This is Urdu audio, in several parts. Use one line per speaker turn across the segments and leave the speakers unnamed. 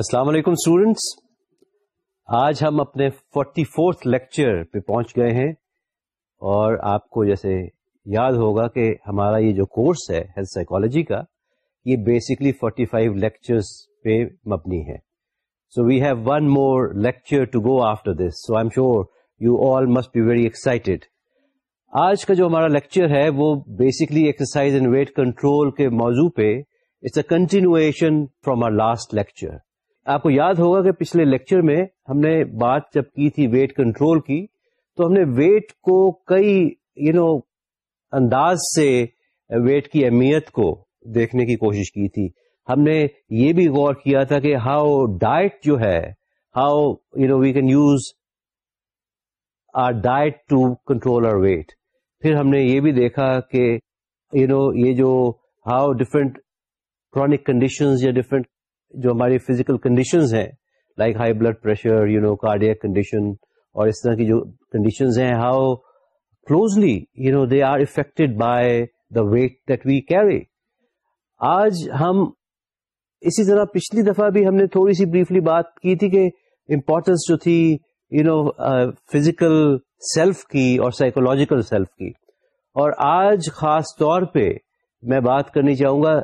السلام علیکم اسٹوڈینٹس آج ہم اپنے فورٹی فورتھ لیکچر پہ پہنچ گئے ہیں اور آپ کو جیسے یاد ہوگا کہ ہمارا یہ جو کورس ہے ہیلتھ سائیکالوجی کا، یہ بیسکلی فورٹی فائیو لیکچرس پہ مبنی ہے۔ So we have one more lecture to go after this so I am sure you all must be very excited آج کا جو ہمارا لیکچر ہے وہ basically exercise and weight control کے موضوع پہ it's a continuation from our last lecture آپ کو یاد ہوگا کہ پچھلے لیکچر میں ہم نے بات جب کی تھی ویٹ کنٹرول کی، تو ہم نے ویٹ کو کئی یو نو انداز سے ویٹ کی اہمیت کو دیکھنے کی کوشش کی تھی۔ ہم نے یہ بھی غور کیا تھا کہ ہاؤ ڈائٹ جو ہے how you know we can use our diet to control our weight پھر ہم نے یہ بھی دیکھا کہ یو نو یہ جو ہاؤ ڈفرنٹ کرونک کنڈیشنز یا ڈفرنٹ جو ہماری فزیکل کنڈیشنز ہیں like high blood pressure you know cardiac condition اور اس طرح کی جو کنڈیشنز ہیں how closely you know they are affected by the weight that we carry آج ہم اسی طرح پچھلی دفعہ بھی ہم نے تھوڑی سی بریفلی بات کی تھی کہ امپورٹینس جو تھی یو نو فزیکل سیلف کی اور سائیکولوجیکل سیلف کی. اور آج خاص طور پہ میں بات کرنی چاہوں گا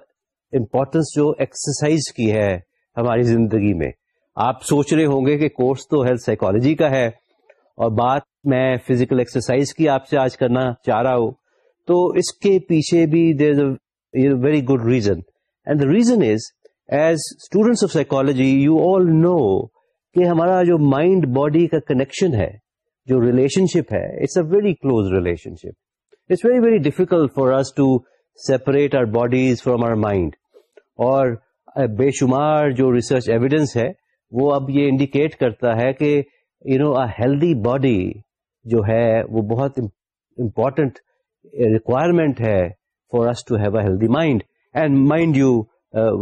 امپورٹینس جو ایکسرسائز کی ہے ہماری زندگی میں۔ آپ سوچ رہے ہوں گے کہ کورس تو ہیلتھ سائیکولوجی کا ہے اور بات میں فزیکل ایکسرسائز کی آپ سے آج کرنا چاہ رہا ہوں۔ تو اس کے پیچھے بھی there is a very good reason and the reason is as students of psychology you all know کہ ہمارا جو مائنڈ باڈی کا کنیکشن ہے، جو ریلیشن شپ ہے it's a very close relationship it's very very difficult for us to separate our bodies from our mind اور بے شمار جو ریسرچ ایویڈینس ہے، وہ اب یہ انڈیکیٹ کرتا ہے کہ یو نو ہیلدی باڈی جو ہے، وہ بہت امپورٹنٹ ریکوائرمنٹ ہے for us to have a healthy mind and mind you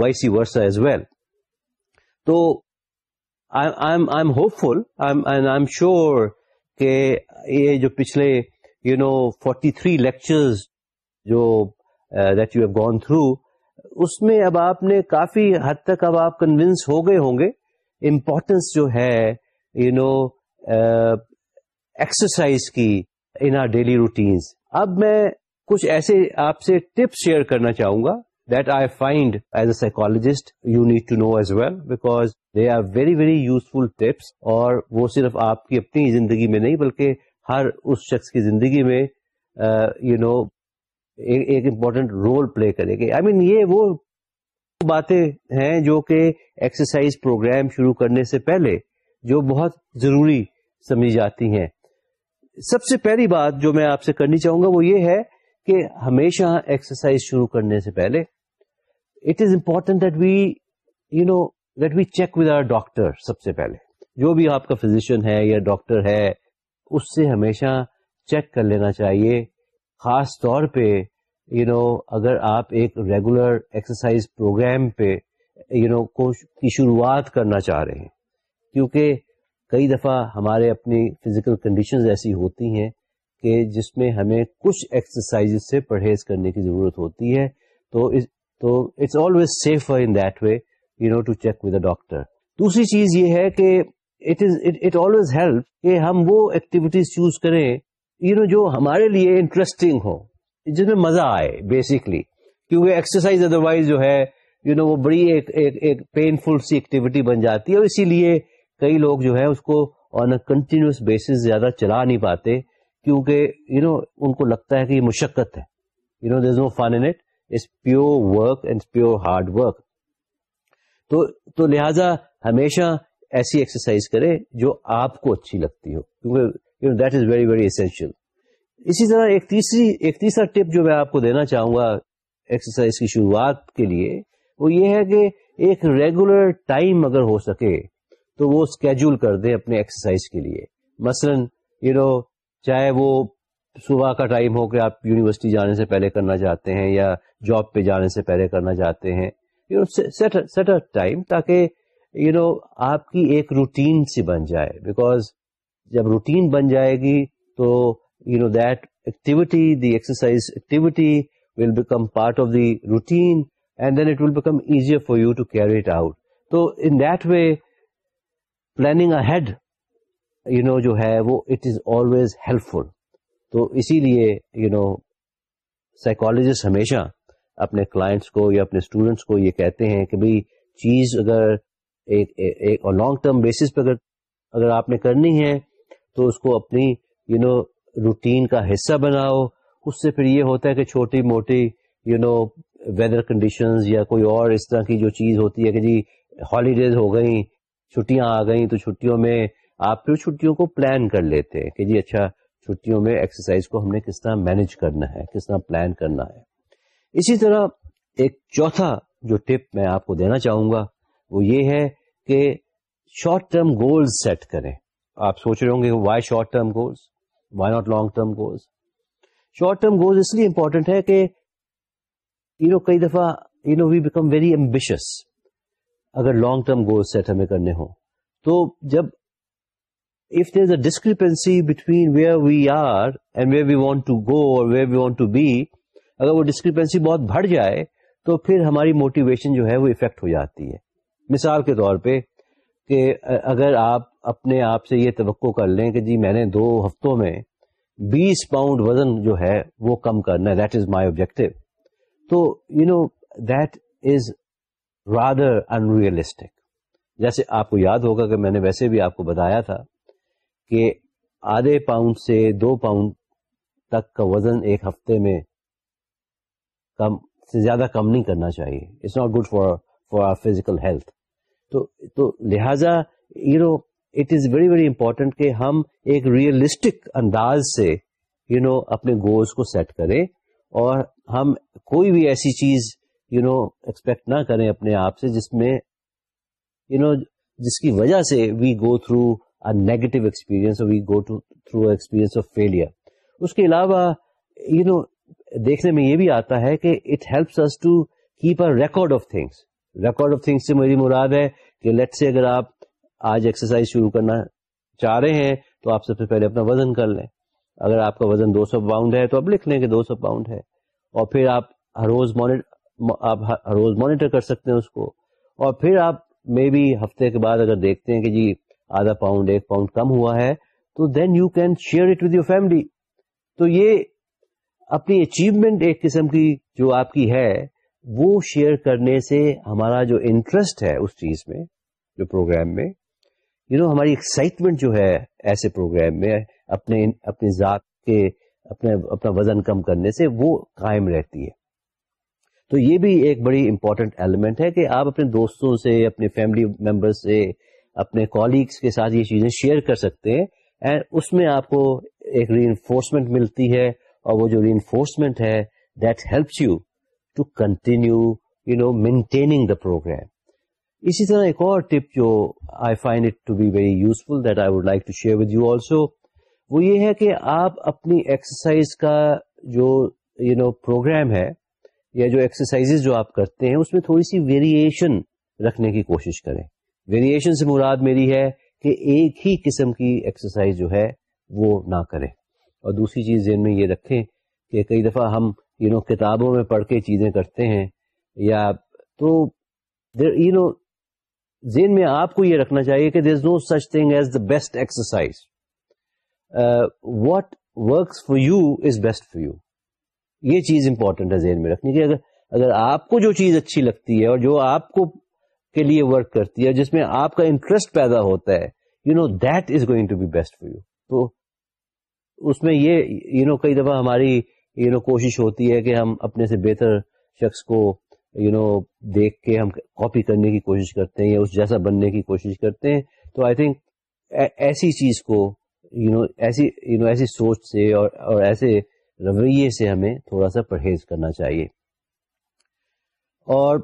vice versa as well تو I am hopeful I am sure کہ یہ جو پچھلے you know forty three lectures جو that you have gone through اس میں اب آپ نے کافی حد تک اب آپ کنوینس ہو گئے ہوں گے امپورٹینس جو ہے یو نو ایکسرسائز کی ان آر ڈیلی روٹینس اب میں کچھ ایسے آپ سے ٹپس شیئر کرنا چاہوں گا that I find as a psychologist you need to know as well because they are very very useful tips اور وہ صرف آپ کی اپنی زندگی میں نہیں بلکہ ہر اس شخص کی زندگی میں uh, یو نو ایک امپورٹنٹ رول پلے کرے گی۔ آئی مین یہ وہ باتیں ہیں جو کہ ایکسرسائز پروگرام شروع کرنے سے پہلے جو بہت ضروری سمجھی جاتی ہیں۔ سب سے پہلی بات جو میں آپ سے کرنی چاہوں گا وہ یہ ہے کہ ہمیشہ ایکسرسائز شروع کرنے سے پہلے it is important that we you know that we check with our doctor سب سے پہلے۔ جو بھی آپ کا فزیشین ہے یا ڈاکٹر ہے اس سے ہمیشہ چیک کر لینا چاہیے۔ خاص طور پہ یو you نو know, اگر آپ ایک ریگولر ایکسرسائز پروگرام پہ یو نو کی شروعات کرنا چاہ رہے ہیں کیونکہ کئی دفعہ ہمارے اپنی فزیکل کنڈیشنز ایسی ہوتی ہیں کہ جس میں ہمیں کچھ ایکسرسائز سے پرہیز کرنے کی ضرورت ہوتی ہے تو تو it's always safe in that way you know to check with a doctor دوسری چیز یہ ہے کہ it is it always help کہ ہم وہ ایکٹیویٹیز چوز کریں یو نو جو ہمارے لیے انٹرسٹنگ ہو، جس میں مزہ آئے بیسکلی کیونکہ ایکسرسائز ادر وائز جو ہے یو نو وہ بڑی ایک ایک پینفل سی ایکٹیویٹی بن جاتی ہے اور اسی لیے کئی لوگ جو ہے اس کو آن اے کنٹینیوس بیسس زیادہ چلا نہیں پاتے، کیونکہ یو نو ان کو لگتا ہے کہ یہ مشقت ہے. You know this no fun it it's pure work and pure hard work تو تو لہذا ہمیشہ ایسی ایکسرسائز کرے جو آپ کو اچھی لگتی ہو. کیونکہ you know that is very very essential اسی طرح ایک تیسری، ایک تیسرا ٹپ جو میں آپ کو دینا چاہوں گا ایکسرسائز کی شروعات کے لیے، وہ یہ ہے کہ ایک ریگولر ٹائم اگر ہو سکے تو وہ اسکیجول کر دیں اپنے ایکسرسائز کے لیے۔ مثلا یو نو چاہے وہ صبح کا ٹائم ہو کہ آپ یونیورسٹی جانے سے پہلے کرنا چاہتے ہیں یا جاب پہ جانے سے پہلے کرنا چاہتے ہیں۔ یو نو سیٹ ٹائم تاکہ یو نو آپ کی ایک روٹین سی بن جائے۔ بیکاز جب روٹین بن جائے گی تو you know that activity the exercise activity will become part of the routine and then it will become easier for you to carry it out تو in that way planning ahead you know جو ہے وہ it is always helpful تو اسی لیے یو نو سائیکالوجسٹ ہمیشہ اپنے کلائنٹس کو یا اپنے اسٹوڈینٹس کو یہ کہتے ہیں کہ بھائی چیز اگر ایک لانگ ٹرم بیسس پہ اگر اگر آپ نے کرنی ہے تو اس کو اپنی یو نو روٹین کا حصہ بناؤ۔ اس سے پھر یہ ہوتا ہے کہ چھوٹی موٹی یو نو ویدر کنڈیشنز یا کوئی اور اس طرح کی جو چیز ہوتی ہے کہ جی ہالیڈیز ہو گئیں، چھٹیاں آ گئیں تو چھٹیوں میں آپ پھر چھٹیوں کو پلان کر لیتے ہیں کہ جی اچھا چھٹیوں میں ایکسرسائز کو ہم نے کس طرح مینج کرنا ہے، کس طرح پلان کرنا ہے۔ اسی طرح ایک چوتھا جو ٹپ میں آپ کو دینا چاہوں گا وہ یہ ہے کہ شارٹ ٹرم گولز سیٹ کریں۔ آپ سوچ رہے ہوں گے why short term goals why not long term goals short term goals اس لیے امپورٹنٹ ہے کہ یو نو کئی دفعہ you know we become very ambitious اگر لانگ ٹرم گول سیٹ ہمیں کرنے ہوں. تو جب if there is a discrepancy between where we are and where we want to go or where we want to be اگر وہ ڈسکریپنسی بہت بڑھ جائے، تو پھر ہماری موٹیویشن جو ہے وہ افیکٹ ہو جاتی ہے. مثال کے طور پہ کہ اگر آپ اپنے آپ سے یہ توقع کر لیں کہ جی میں نے دو ہفتوں میں بیس پاؤنڈ وزن جو ہے وہ کم کرنا ہے. دیٹ از مائی آبجیکٹو تو you know that is rather unrealistic جیسے آپ کو یاد ہوگا کہ میں نے ویسے بھی آپ کو بتایا تھا کہ آدھے پاؤنڈ سے دو پاؤنڈ تک کا وزن ایک ہفتے میں کم، سے زیادہ کم نہیں کرنا چاہیے. It's not good for for our physical health تو لہذا you know it is very very important کہ ہم ایک ریئلسٹک انداز سے یو نو اپنے گولس کو سیٹ کریں اور ہم کوئی بھی ایسی چیز یو نو ایکسپیکٹ نہ کریں اپنے آپ سے جس میں یو نو جس کی وجہ سے we go through negative experience we go through experience of failure اس کے علاوہ یو نو دیکھنے میں یہ بھی آتا ہے کہ it helps us to keep a record of things record of things سے میری مراد ہے کہ لیٹ سے اگر آپ آج ایکسرسائز شروع کرنا چاہ رہے ہیں، تو آپ سب سے پہلے اپنا وزن کر لیں۔ اگر آپ کا وزن دو سو پاؤنڈ ہے، تو آپ لکھ لیں کہ دو سو پاؤنڈ ہے۔ اور پھر آپ ہر روز آپ ہر روز مانیٹر کر سکتے ہیں اس کو۔ اور پھر آپ میں بھی ہفتے کے بعد اگر دیکھتے ہیں کہ جی آدھا پاؤنڈ ایک پاؤنڈ کم ہوا ہے، تو then you can share it with your family تو یہ اپنی اچیومنٹ ایک قسم کی جو آپ کی ہے، وہ شیئر کرنے سے ہمارا جو انٹرسٹ ہے اس چیز میں، جو پروگرام میں یو نو ہماری ایکسائٹمنٹ جو ہے ایسے پروگرام میں، اپنے، اپنی ذات کے، اپنے، اپنا وزن کم کرنے سے وہ قائم رہتی ہے۔ تو یہ بھی ایک بڑی امپورٹنٹ ایلیمنٹ ہے کہ آپ اپنے دوستوں سے، اپنے فیملی ممبر سے، اپنے کولیگس کے ساتھ یہ چیزیں شیئر کر سکتے ہیں۔ اینڈ اس میں آپ کو ایک ری انفورسمنٹ ملتی ہے اور وہ جو ری انفورسمنٹ ہے that helps you to continue you know maintaining the program اسی طرح ایک اور ٹپ جو I find it to be very useful that I would like to share with you also وہ یہ ہے کہ آپ اپنی ایکسرسائز کا جو یو نو پروگرام ہے یا جو ایکسرسائز جو آپ کرتے ہیں اس میں تھوڑی سی ویریشن رکھنے کی کوشش کریں۔ ویریشن سے مراد میری ہے کہ ایک ہی قسم کی ایکسرسائز جو ہے وہ نہ کریں۔ اور دوسری چیز ذہن میں یہ رکھیں کہ کئی دفعہ ہم یو you نو know, کتابوں میں پڑھ کے چیزیں کرتے ہیں یا تو یو نو ذہن میں آپ کو یہ رکھنا چاہیے کہ there is no such thing as the best exercise what works for you is best for you یہ چیز امپورٹنٹ ہے ذہن میں رکھنی کہ اگر اگر آپ کو جو چیز اچھی لگتی ہے اور جو آپ کو کے لیے ورک کرتی ہے جس میں آپ کا انٹرسٹ پیدا ہوتا ہے you know that is going to be best for you تو اس میں یہ یو you نو know, کئی دفعہ ہماری یو you نو know, کوشش ہوتی ہے کہ ہم اپنے سے بہتر شخص کو یو نو دیکھ کے ہم کاپی کرنے کی کوشش کرتے ہیں یا اس جیسا بننے کی کوشش کرتے ہیں، تو آئی تھنک ایسی چیز کو یو نو ایسی یو نو ایسی سوچ سے اور اور ایسے رویے سے ہمیں تھوڑا سا پرہیز کرنا چاہیے۔ اور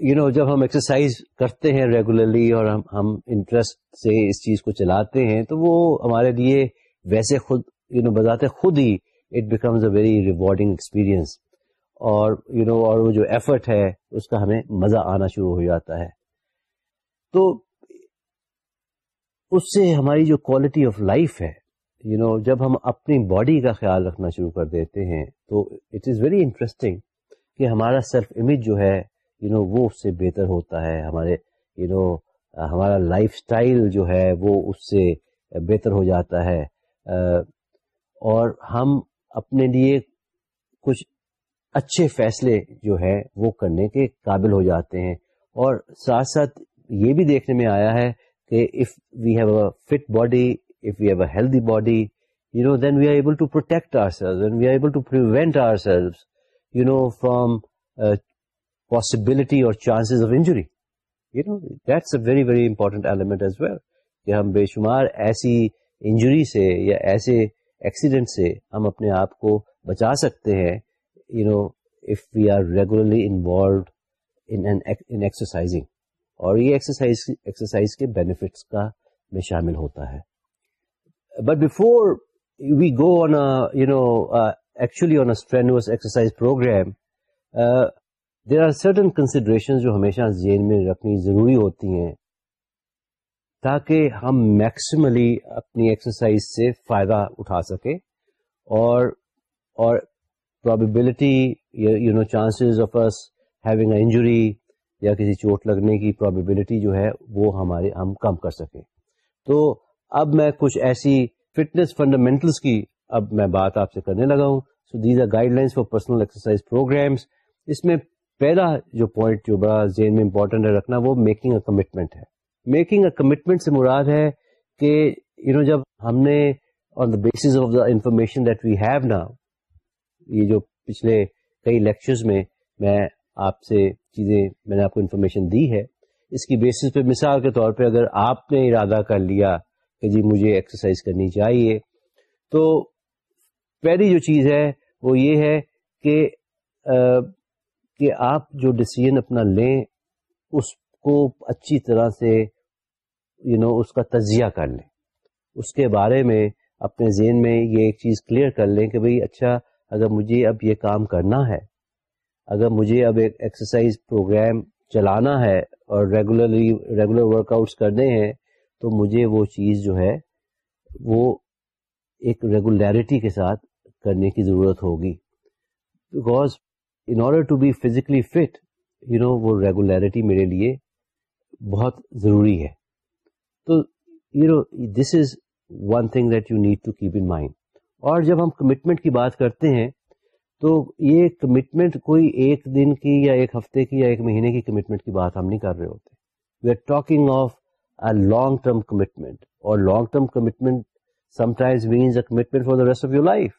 یو نو جب ہم ایکسرسائز کرتے ہیں ریگولرلی اور ہم ہم انٹرسٹ سے اس چیز کو چلاتے ہیں، تو وہ ہمارے لیے ویسے خود یو نو بذات خود ہی it becomes a very rewarding experience اور یو نو اور وہ جو ایفرٹ ہے اس کا ہمیں مزہ آنا شروع ہو جاتا ہے۔ تو اس سے ہماری جو کوالٹی آف لائف ہے یو you نو know, جب ہم اپنی باڈی کا خیال رکھنا شروع کر دیتے ہیں تو اٹ از ویری انٹرسٹنگ کہ ہمارا سیلف امیج جو ہے یو you نو know, وہ اس سے بہتر ہوتا ہے۔ ہمارے یو نو ہمارا لائف اسٹائل جو ہے وہ اس سے بہتر ہو جاتا ہے۔ اور ہم اپنے لیے کچھ اچھے فیصلے جو ہے وہ کرنے کے قابل ہو جاتے ہیں۔ اور ساتھ ساتھ یہ بھی دیکھنے میں آیا ہے کہ if we have a fit body if we have a healthy body you know then we are able to protect ourselves we are able to prevent ourselves you know from possibility or chances of injury you know that's a very very important element as well کہ ہم بے شمار ایسی انجری سے یا ایسے ایکسیڈنٹ سے ہم اپنے آپ کو بچا سکتے ہیں you know if we are regularly involved in exercising اور یہ ایکسرسائز ایکسرسائز کے بینیفٹس کا میں شامل ہوتا ہے۔ But before we go on you know actually on strenuous exercise program there are certain consideration جو ہمیشہ ذہن میں رکھنی ضروری ہوتی ہیں تاکہ ہم میکسیملی اپنی ایکسرسائز سے فائدہ اٹھا سکیں اور اور probability you know chances of us having a injury یا کسی چوٹ لگنے کی پرابیبلٹی جو ہے وہ ہمارے ہم کم کر سکیں۔ تو اب میں کچھ ایسی فٹنس فنڈامنٹلس کی اب میں بات آپ سے کرنے لگا ہوں۔ So these are guidelines for personal exercise programs اس میں پہلا جو پوائنٹ جو بڑا ذہن میں امپورٹنٹ ہے رکھنا وہ میکنگ اے کمٹمنٹ ہے۔ میکنگ اے کمٹمنٹ سے مراد ہے کہ یو نو جب ہم نے on the basis of the information that we have نا یہ جو پچھلے کئی لیکچرز میں میں آپ سے چیزیں میں نے آپ کو انفارمیشن دی ہے اس کی بیسس پہ مثال کے طور پہ اگر آپ نے ارادہ کر لیا کہ جی مجھے ایکسرسائز کرنی چاہیے تو پہلی جو چیز ہے وہ یہ ہے کہ کہ آپ جو ڈسیزن اپنا لیں اس کو اچھی طرح سے یو you نو know, اس کا تجزیہ کر لیں۔ اس کے بارے میں اپنے ذہن میں یہ ایک چیز کلیئر کر لیں کہ بھئی اچھا اگر مجھے اب یہ کام کرنا ہے، اگر مجھے اب ایک ایکسرسائز پروگرام چلانا ہے اور ریگولرلی ریگولر ورک آؤٹس کرنے ہیں، تو مجھے وہ چیز جو ہے، وہ ایک ریگولیرٹی کے ساتھ کرنے کی ضرورت ہوگی۔ Because in order to be physically fit you know وہ ریگولیرٹی میرے لیے بہت ضروری ہے۔ تو you know this is one thing that you need to keep in mind اور جب ہم کمٹمنٹ کی بات کرتے ہیں، تو یہ کمٹمنٹ کوئی ایک دن کی یا ایک ہفتے کی یا ایک مہینے کی کمٹمنٹ کی بات ہم نہیں کر رہے ہوتے۔ We are talking of a long term commitment اور long term commitment sometimes means a commitment for the rest of your life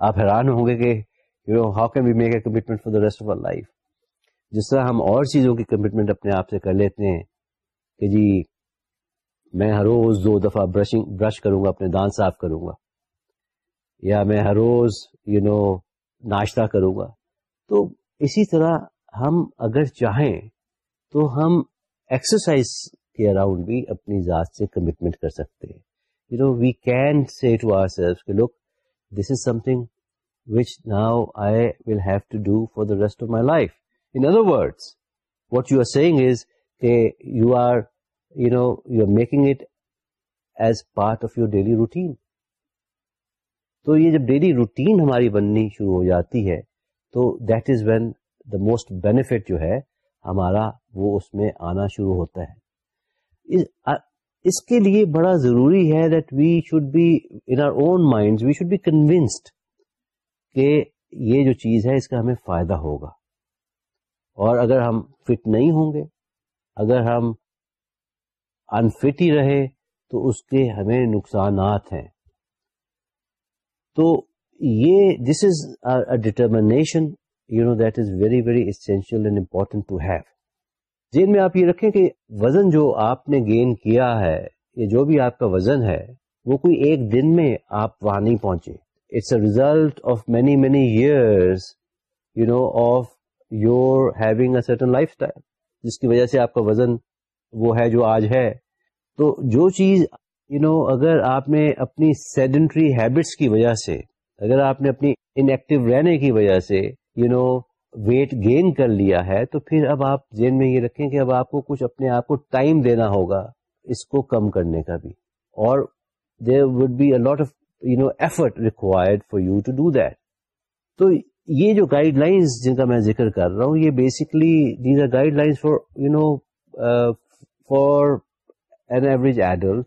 آپ حیران ہوں گے کہ you know how can we make a commitment for the rest of our life جس طرح ہم اور چیزوں کی کمٹمنٹ اپنے آپ سے کر لیتے ہیں کہ جی میں ہر روز دو دفعہ برشنگ برش کروں گا، اپنے دانت صاف کروں گا۔ یا میں ہر روز یو نو ناشتہ کروں گا۔ تو اسی طرح ہم اگر چاہیں تو ہم ایکسرسائز کے اراؤنڈ بھی اپنی ذات سے کمٹمنٹ کر سکتے ہیں۔ You know we can see to ourself کہ look this is something which now I will have to do for the rest of my life in other words what you are saying is کہ you are you know you are making it as part of your daily routine تو یہ جب ڈیلی روٹین ہماری بننی شروع ہو جاتی ہے، تو that is when the most benefit جو ہے، ہمارا وہ اس میں آنا شروع ہوتا ہے۔ اس کے لیے بڑا ضروری ہے that we should be in our own mind we should be convinced کہ یہ جو چیز ہے، اس کا ہمیں فائدہ ہوگا۔ اور اگر ہم فٹ نہیں ہوں گے، اگر ہم انفٹ ہی رہے، تو اس کے ہمیں نقصانات ہیں۔ تو یہ this is determination you know that is very very essential and important to have جن میں آپ یہ رکھیں کہ وزن جو آپ نے گین کیا ہے، یا جو بھی آپ کا وزن ہے، وہ کوئی ایک دن میں آپ وہاں نہیں پہنچے. It's a result of many many years you know of your having a certain lifestyle جس کی وجہ سے آپ کا وزن وہ ہے جو آج ہے. تو جو چیز یو نو اگر آپ نے اپنی سیڈنٹری ہیبٹس کی وجہ سے، اگر آپ نے اپنی انیکٹو رہنے کی وجہ سے یو نو ویٹ گین کر لیا ہے، تو پھر اب آپ ذہن میں یہ رکھیں کہ اب آپ کو کچھ اپنے آپ کو ٹائم دینا ہوگا اس کو کم کرنے کا بھی۔ اور there would be a lot of you know effort required for you to do that تو یہ جو گائیڈ لائنس جن کا میں ذکر کر رہا ہوں، یہ basically these are guidelines for you know for an average adult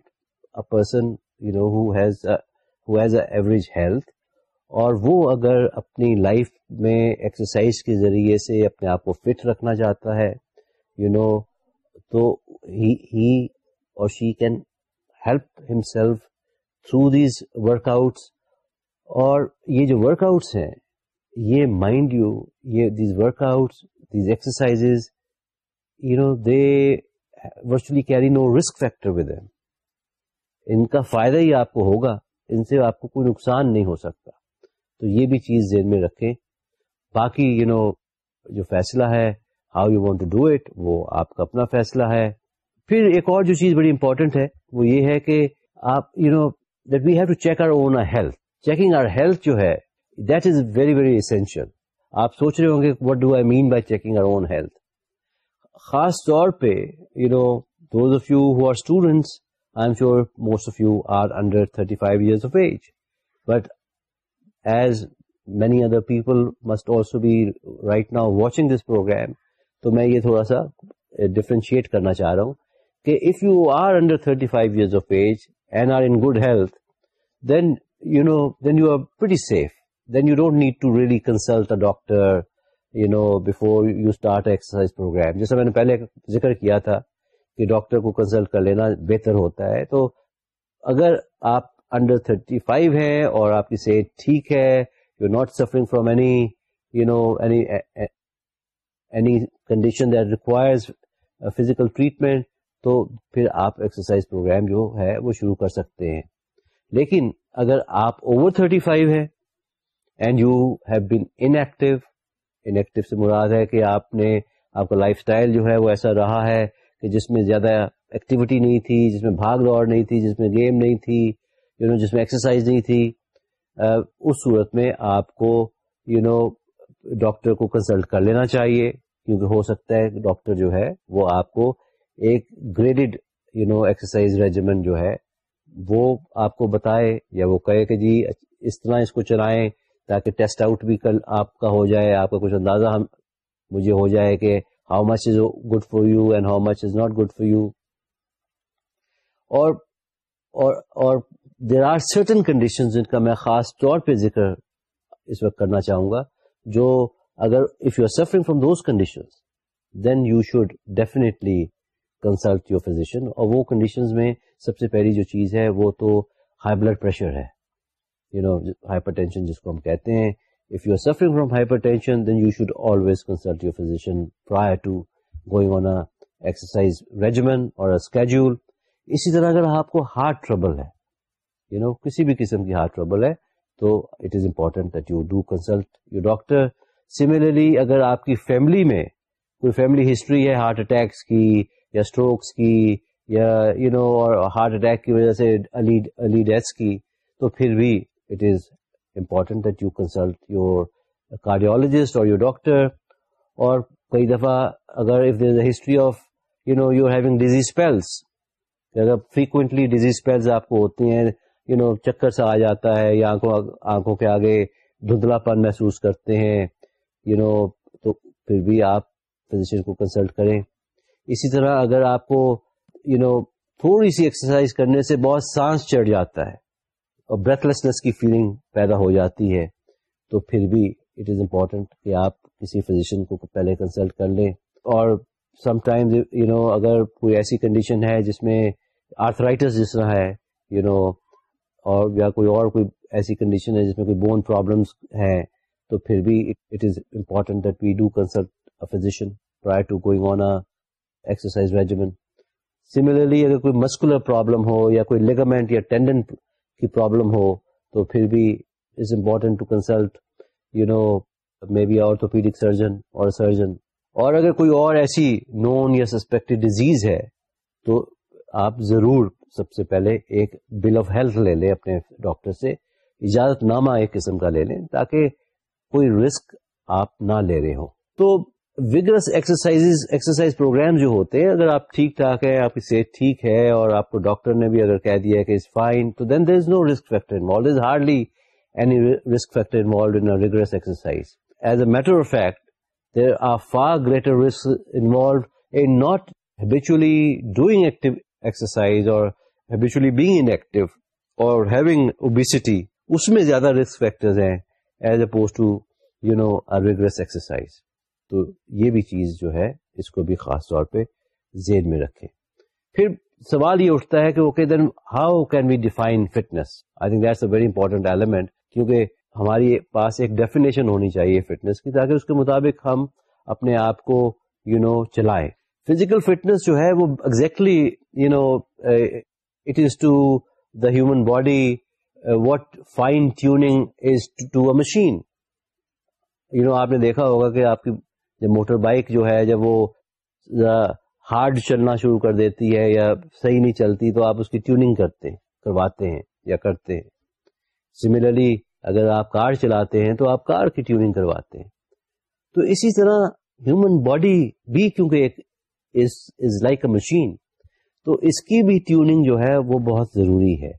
person you know who has a average health اور وہ اگر اپنی لائف میں ایکسرسائز کے ذریعے سے اپنے آپ کو فٹ رکھنا چاہتا ہے یو you نو know, تو he or she can help himself through these workouts اور یہ جو ورک آؤٹس ہیں یہ مائنڈ یو یہ these workouts these exercise you know they virtually carry no risk factor with ان کا فائدہ ہی آپ کو ہوگا، ان سے آپ کو کوئی نقصان نہیں ہو سکتا۔ تو یہ بھی چیز ذہن میں رکھیں۔ باقی یو نو جو فیصلہ ہے how you want to do it وہ آپ کا اپنا فیصلہ ہے۔ پھر ایک اور جو چیز بڑی امپورٹنٹ ہے، وہ یہ ہے کہ آپ you know that we have to check our own health checking our health جو ہے that is very very essential آپ سوچ رہے ہوں گے what do I mean by checking our own health خاص طور پہ you know those of you who are students I am sure most of you are under thirty five years of age but as many other people must also be right now watching this program تو میں یہ تھوڑا سا ڈفرینشیٹ کرنا چاہ رہا ہوں کہ if you are under thirty five years of age and are in good health then you know then you are very safe then you don't need to really consult a doctor you know before you start exercise program جیسا میں نے پہلے ذکر کیا تھا کہ ڈاکٹر کو کنسلٹ کر لینا بہتر ہوتا ہے۔ تو اگر آپ انڈر تھرٹی فائیو ہے اور آپ کی صحت ٹھیک ہے you not suffering from any you know any any condition that requires physical treatment تو پھر آپ ایکسرسائز پروگرام جو ہے وہ شروع کر سکتے ہیں۔ لیکن اگر آپ اوور تھرٹی فائیو ہے and you have been inactive inactive سے مراد ہے کہ آپ نے، آپ کا لائف اسٹائل جو ہے وہ ایسا رہا ہے کہ جس میں زیادہ ایکٹیویٹی نہیں تھی، جس میں بھاگ دوڑ نہیں تھی، جس میں گیم نہیں تھی یو نو جس میں ایکسرسائز نہیں تھی اس صورت میں آپ کو یو نو ڈاکٹر کو کنسلٹ کر لینا چاہیے۔ کیونکہ ہو سکتا ہے ڈاکٹر جو ہے، وہ آپ کو ایک graded you know exercise regiment جو ہے، وہ آپ کو بتائے یا وہ کہے کہ جی اس طرح اس کو چلائیں تاکہ ٹیسٹ آؤٹ بھی کل آپ کا ہو جائے، آپ کا کچھ اندازہ ہم، مجھے ہو جائے کہ how much is good for you and how much is not good for you اور اور دیر آر سرٹن کنڈیشن جن کا میں خاص طور پہ ذکر اس وقت کرنا چاہوں گا، جو اگر if you are suffering from those condition then you should definitely consult your physician اور وہ کنڈیشن میں سب سے پہلی جو چیز ہے، وہ تو ہائی بلڈ پریشر ہے۔ یو نو ہائپر ٹینشن جس کو ہم کہتے ہیں if you are suffering from hypertension then you should always consult your physician prior to going on exercise regimen اور اسکیڈول اسی طرح اگر آپ کو ہارٹ ٹربل ہے یو نو کسی بھی قسم کی ہارٹ ٹربل ہے، تو it is important that you do consult your doctor similarly اگر آپ کی فیملی میں کوئی فیملی ہسٹری ہے ہارٹ اٹیکس کی یا اسٹروکس کی یا یو نو اور ہارٹ اٹیک کی وجہ سے علی ڈیتھس کی، تو پھر بھی it is important that you consult your cardiologist اور یور ڈاکٹر اور کئی دفعہ اگر if there history of you know you having disease spells اگر فریکوینٹلی ڈیزیز اسپیلز آپ کو ہوتی ہیں یو نو چکر سے آ جاتا ہے یا آنکھوں آنکھوں کے آگے دھندلا پن محسوس کرتے ہیں یو نو تو پھر بھی آپ فزیشین کو کنسلٹ کریں. اسی طرح اگر آپ کو یو نو تھوڑی سی ایکسرسائز کرنے سے بہت سانس چڑھ جاتا ہے اور بریتھ لیسنس کی فیلنگ پیدا ہو جاتی ہے تو پھر بھی اٹ از امپورٹینٹ کہ آپ کسی فزیشین کو پہلے کنسلٹ کر لیں۔ اور سم ٹائم یو نو اگر کوئی ایسی کنڈیشن ہے جس میں آرتھرائٹس جس طرح ہے یو you نو know, اور یا کوئی اور کوئی ایسی کنڈیشن ہے جس میں کوئی بون پرابلمس ہیں تو پھر بھی it is important that we do consult physician prior to going on exercise regimen similarly اگر کوئی مسکولر پرابلم ہو یا کوئی لیگامنٹ یا ٹینڈن کی پرابلم ہو تو پھر بھی it's important to consult you know maybe orthopedic surgeon اور سرجن اور اگر کوئی اور ایسی نون یا سسپیکٹ ڈیزیز ہے تو آپ ضرور سب سے پہلے ایک بل آف ہیلتھ لے لیں اپنے ڈاکٹر سے، اجازت نامہ ایک قسم کا لے لیں تاکہ کوئی رسک آپ نہ لے رہے ہوں۔ تو وگرس ایکسرسائز ایکسرسائز پروگرام جو ہوتے ہیں، اگر آپ ٹھیک ٹھاک ہے آپ کی صحت ٹھیک ہے اور آپ کو ڈاکٹر نے بھی اگر کہہ دیا کہ فائن تو then there is no risk factor involve is hardly any risk factor involved in rigorous exercise as a matter of fact there are far greater risk involved in not habitually doing active exercise or habitually being inactive or having obesity. اس میں زیادہ رسک فیکٹرز ہیں as opposed to you know rigorous exercise تو یہ بھی چیز جو ہے، اس کو بھی خاص طور پہ ذہن میں رکھیں۔ پھر سوال یہ اٹھتا ہے کہ okay then how can we define fitness I think that's a very important element کیونکہ ہماری پاس ایک ڈیفینیشن ہونی چاہیے فٹنس کی، تاکہ اس کے مطابق ہم اپنے آپ کو یو نو چلائیں۔ فزیکل فٹنس جو ہے، وہ exactly you know it is to the human body what fine tuning is to a machine you know آپ نے دیکھا ہوگا کہ آپ کی جب موٹر بائک جو ہے، جب وہ ہارڈ چلنا شروع کر دیتی ہے یا صحیح نہیں چلتی، تو آپ اس کی ٹیوننگ کرتے ہیں، کرواتے ہیں یا کرتے ہیں۔ سملرلی اگر آپ کار چلاتے ہیں تو آپ کار کی ٹیوننگ کرواتے ہیں۔ تو اسی طرح ہیومن باڈی بھی کیونکہ ایک از لائک اے مشین تو اس کی بھی ٹیوننگ جو ہے وہ بہت ضروری ہے۔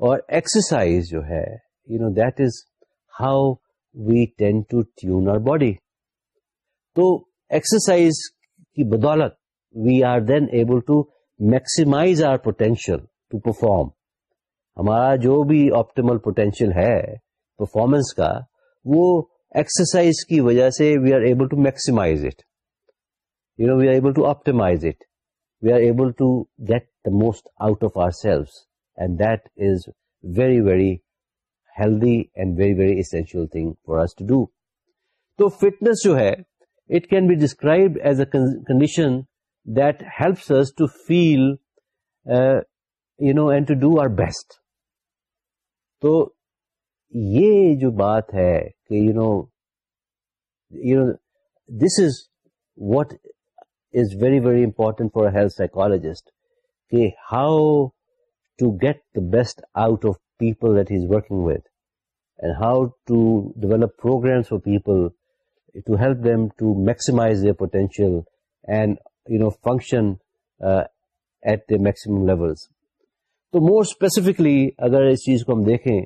اور ایکسرسائز جو ہے you know that is how we tend to tune our body تو ایکسرسائز کی بدولت we are then able to maximise our potential to perform ہمارا جو بھی آپٹیمل پوٹینشیل ہے پرفارمنس کا، وہ ایکسرسائز کی وجہ سے we are able to maximise it you know we are able to optimise it we are able to get the most out of our selves and that is very very healthy and very very essential thing for to do تو فٹنس جو ہے it can be describe as a condition that helps to feel you know and to do our best تو یہ جو بات ہے کہ you know you know this is what is very very important for health psychologist کہ how to get the best out of people that is working with and how to develop programmes for people to help them to maximise their potential and you know function at the maximum levels تو مور اسپیسیفکلی اگر اس چیز کو ہم دیکھیں،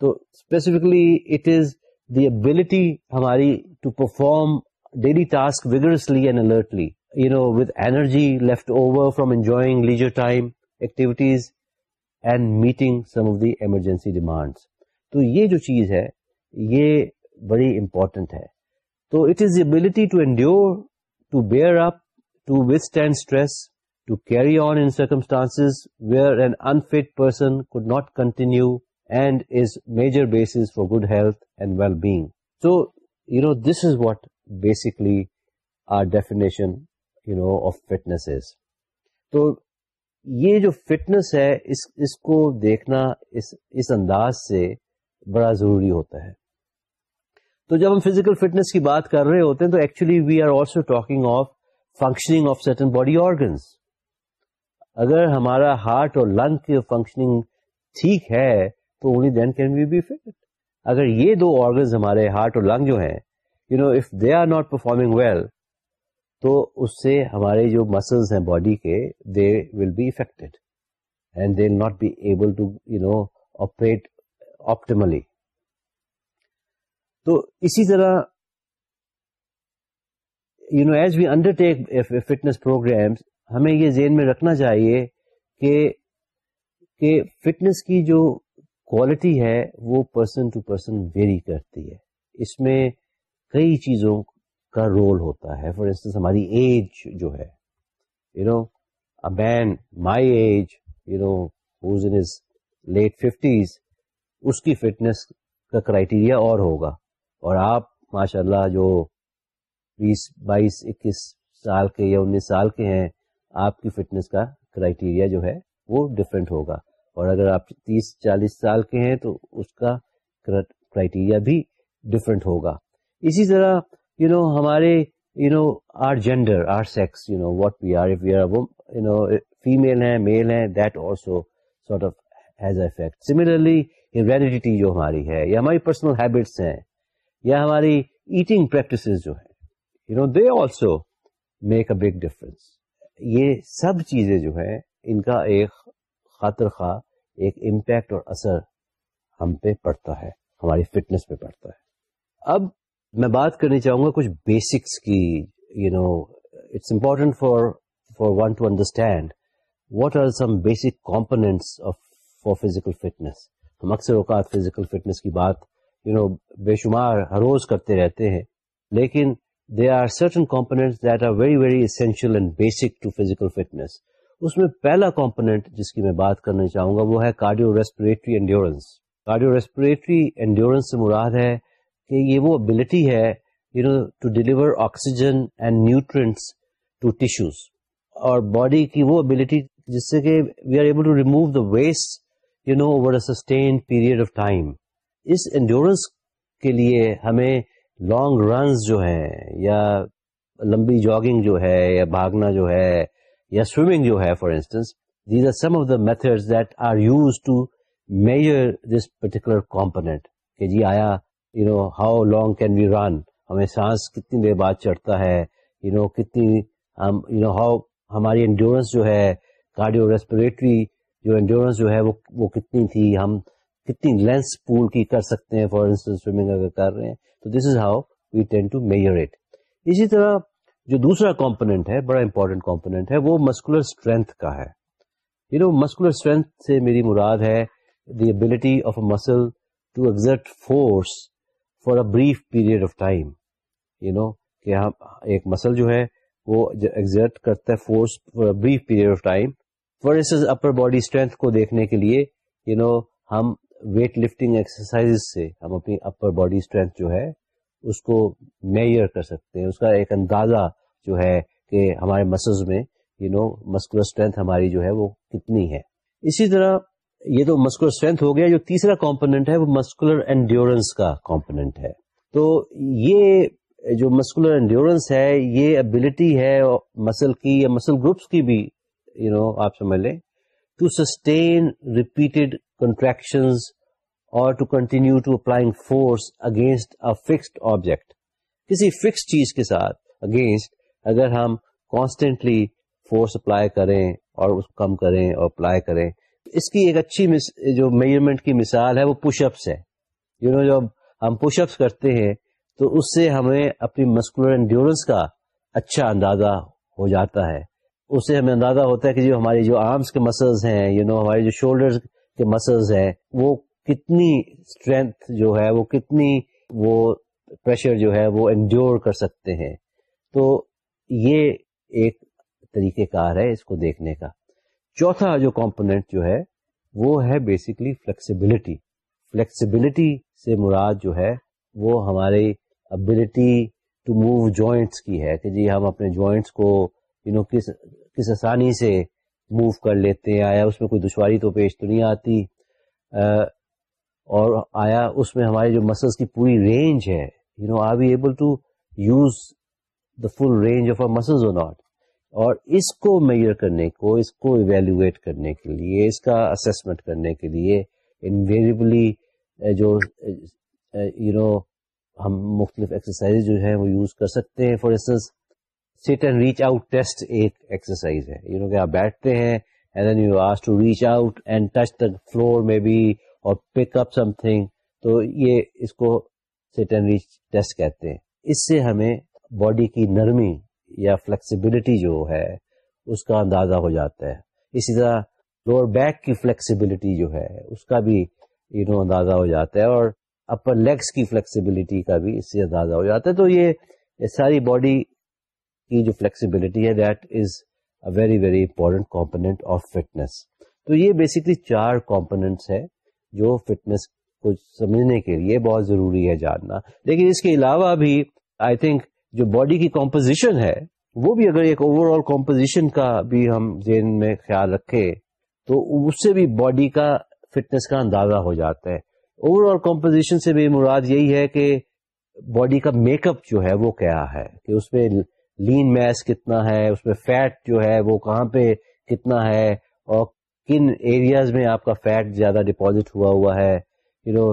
تو specifically it is the ability ہماری to perform daily task vigorously and alertly you know with energy left over from enjoying leisure time activities and meeting some of the emergency demands تو یہ جو چیز ہے، یہ بڑی امپورٹنٹ ہے۔ تو it is ability to endure to bear up to withstand stress to carry on in circumstance where an unfit person could not continue and is major basis for good health and well being so you know this is what basically our definition you know of fitness is تو یہ جو فٹنس ہے اس اس کو دیکھنا اس اس انداز سے بڑا ضروری ہوتا ہے۔ تو جب ہم فزیکل فٹنس کی بات کر رہے ہوتے ہیں تو actually we are also talking of functioning of certain body organs اگر ہمارا ہارٹ اور لنگ کی فنکشننگ ٹھیک ہے تو only then can we be fit اگر یہ دو آرگنز ہمارے ہارٹ اور لنگ جو ہیں you know if they are not performing well تو اس سے ہمارے جو مسلس ہیں باڈی کے they will be affected and they will not be able to you know operate optimally تو اسی طرح you know as we undertake fitness programme ہمیں یہ ذہن میں رکھنا چاہیے کہ کہ فٹنس کی جو کوالٹی ہے وہ پرسن ٹو پرسن ویری کرتی ہے۔ اس میں کئی چیزوں کا رول ہوتا ہے۔ فار انسٹنس ہماری ایج جو ہے you know I mean my age you know who's in late fifties اس کی فٹنس کا کرائٹیریا اور ہوگا۔ اور آپ ماشاء اللہ جو بیس، بائیس، اکیس سال کے یا انیس سال کے ہیں، آپ کی فٹنس کا کرائٹیریا جو ہے وہ ڈفرینٹ ہوگا۔ اور اگر آپ تیس، چالیس سال کے ہیں تو اس کا کرائٹیریا بھی ڈفرینٹ ہوگا۔ اسی طرح یو نو ہمارے you know our gender or sex you know what we are we are you know female ہیں میل ہیں that also sort of has effect similarly heredity جو ہماری ہے، یا ہماری پرسنل ہیبٹس ہیں یا ہماری ایٹنگ پریکٹسز جو ہیں you know they also make a big difference یہ سب چیزیں جو ہیں، ان کا ایک خاطر خواہ ایک امپیکٹ اور اثر ہم پہ پڑتا ہے، ہماری فٹنس پہ پڑتا ہے. اب میں بات کرنی چاہوں گا کچھ بیسکس کی you know it's important for for one to understand what are some basic components for physical fitness ہم اکثر اوقات فزیکل فٹنس کی بات یو نو بے شمار ہر روز کرتے رہتے ہیں. لیکن they are certain components that are very very essential and basic to physical fitness اس میں پہلا کمپونیٹ جس کی میں بات کرنا چاہوں گا وہ ہے cardio respiratory endurance cardio respiratory endurance سے مراد ہے کہ یہ وہ ابلٹی ہے you know to deliver oxygen and nutrients to tissues اور باڈی کی وہ ابلٹی جس سے کہ we are able to remove the waste you know over a sustained period of time us endurance کے لیے ہمیں لانگ رنز جو ہے یا لمبی جاگنگ جو ہے، یا بھاگنا جو ہے، یا سوئمنگ جو ہے for instance these are some of the method that are use to measure this particular component کہ جی آیا you know how long can we run ہمیں سانس کتنی دیر بعد چڑھتا ہے؟ یو نو کتنی، ہم یو نو ہاؤ ہماری انڈیورنس جو ہے کارڈیو ریسپریٹری جو انڈیورنس جو ہے، وہ وہ کتنی تھی؟ ہم کتنی لینس پول کی کر سکتے ہیں فار انسٹنس سوئمنگ اگر کر رہے ہیں، تو this is how we tend to measure it اسی طرح جو دوسرا کمپونیٹ ہے، بڑا امپورٹنٹ کمپونیٹ ہے، وہ مسکولر اسٹرینتھ کا ہے۔ یو نو مسکولر اسٹرینتھ سے میری مراد ہے دی ability of a muscle to exert force for a brief period of time you know کہ ہم، ایک مسل جو ہے، وہ ایگزٹ کرتا ہے force for a brief period of time for instance upper body strength کو دیکھنے کے لیے یو نو ہم ویٹ لفٹنگ ایکسرسائز سے ہم اپنی اپر باڈی اسٹرینتھ جو ہے، اس کو میئر کر سکتے ہیں۔ اس کا ایک اندازہ جو ہے کہ ہمارے مسلز میں یو نو مسکولر اسٹرینتھ ہماری جو ہے وہ کتنی ہے۔ اسی طرح یہ تو مسکولر اسٹرینتھ ہو گیا، جو تیسرا کمپونیٹ ہے، وہ مسکولر انڈیورنس کا کمپونیٹ ہے۔ تو یہ جو مسکولر انڈیورنس ہے، یہ ابلٹی ہے مسل کی یا مسل گروپس کی بھی یو نو آپ سمجھ لیں ٹو سسٹین ریپیٹڈ کنٹریکشنز اور to continue to applying force against a fixed object کسی فکس چیز کے ساتھ اگینسٹ اگر ہم کانسٹینٹلی فورس اپلائی کریں اور اس کم کریں اور اپلائی کریں، اس کی ایک اچھی جو میجرمنٹ کی مثال ہے وہ پش اپس ہے۔ یو نو جب ہم پش اپس کرتے ہیں تو اس سے ہمیں اپنی مسکولر انڈیورنس کا اچھا اندازہ ہو جاتا ہے۔ اس سے ہمیں اندازہ ہوتا ہے کہ جو ہماری جو آرمس کے مسلز ہیں یو نو ہماری جو شولڈر کے مسلز ہیں، وہ کتنی اسٹرینتھ جو ہے، وہ کتنی وہ پریشر جو ہے، وہ انڈیور کر سکتے ہیں۔ تو یہ ایک طریقہ کار ہے اس کو دیکھنے کا۔ چوتھا جو کمپونیٹ جو ہے، وہ ہے بیسکلی فلیکسیبلٹی فلیکسیبلٹی سے مراد جو ہے، وہ ہماری ابلٹی ٹو موو جوائنٹس کی ہے کہ جی ہم اپنے جوائنٹس کو یو نو کس کس آسانی سے موو کر لیتے ہیں، آیا اس میں کوئی دشواری تو پیش تو نہیں آتی۔ اور آیا اس میں ہماری جو مسلس کی پوری رینج ہے you know are we able to use the full range of our muscles or not اور اس کو میئر کرنے کو، اس کو ایویلویٹ کرنے کے لیے، اس کا اسسمنٹ کرنے کے لیے انویریبلی جو یو نو ہم مختلف ایکسرسائز جو ہے وہ یوز کر سکتے ہیں۔ For instance sit and reach out test ایک ایکسرسائز ہے یو نو کہ آپ بیٹھتے ہیں and then you ask to reach out and touch the floor میں بی اور پک اپ سم تھنگ تو یہ اس کو سیٹ اینڈ ریچ ٹیسٹ کہتے ہیں. اس سے ہمیں باڈی کی نرمی یا فلیکسیبلٹی جو ہے اس کا اندازہ ہو جاتا ہے. اسی طرح لوور بیک کی فلیکسیبلٹی جو ہے اس کا بھی یو نو اندازہ ہو جاتا ہے اور اپر لیگس کی فلیکسیبلٹی کا بھی اس سے اندازہ ہو جاتا ہے. تو یہ ساری باڈی کی جو فلیکسیبلٹی ہے that is a very very important component of fitness تو یہ بیسکلی چار کمپونیٹس ہے جو فٹنس کو سمجھنے کے لیے بہت ضروری ہے جاننا۔ لیکن اس کے علاوہ بھی آئی تھنک جو باڈی کی کمپوزیشن ہے، وہ بھی اگر ایک اوور آل کمپوزیشن کا بھی ہم ذہن میں خیال رکھے تو اس سے بھی باڈی کا فٹنس کا اندازہ ہو جاتا ہے۔ اوور آل کمپوزیشن سے بھی مراد یہی ہے کہ باڈی کا میک اپ جو ہے وہ کیا ہے، کہ اس میں لین میس کتنا ہے، اس میں فیٹ جو ہے وہ کہاں پہ کتنا ہے، اور کن ایریاز میں آپ کا فیٹ زیادہ ڈپازٹ ہوا ہوا ہے یو نو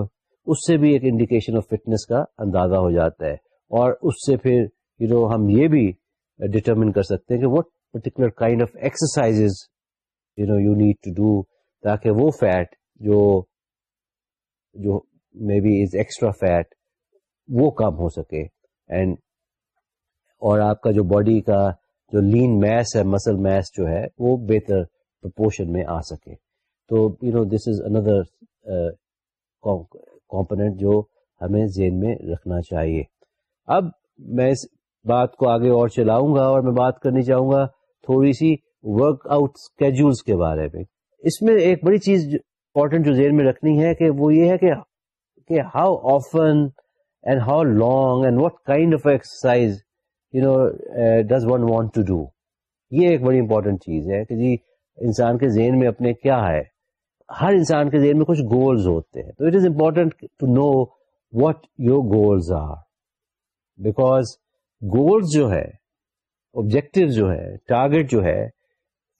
اس سے بھی ایک انڈیکیشن آف فٹنس کا اندازہ ہو جاتا ہے۔ اور اس سے پھر یو نو ہم یہ بھی ڈٹرمن کر سکتے ہیں کہ what particular kind of exercise you know you need to do تاکہ وہ فیٹ جو جو may be as extra fat وہ کم ہو سکے۔ اینڈ اور آپ کا جو باڈی کا جو لین میس ہے مسل میس جو ہے، وہ بہتر پرپورشن میں آ سکے۔ تو you know this is another component جو ہمیں ذہن میں رکھنا چاہیے۔ اب میں اس بات کو آگے اور چلاؤں گا اور میں بات کرنی چاہوں گا تھوڑی سی ورک آؤٹ اسکیڈولس کے بارے میں۔ اس میں ایک بڑی چیز امپورٹنٹ جو ذہن میں رکھنی ہے کہ وہ یہ ہے کہ how often and how long and what kind of exercise you know does one want to do یہ ایک بڑی امپورٹنٹ چیز ہے کہ جی انسان کے ذہن میں اپنے کیا ہے؟ ہر انسان کے ذہن میں کچھ گولز ہوتے ہیں، تو it is important to know what your goals are because goals جو ہے آبجیکٹو جو ہے ٹارگیٹ جو ہے،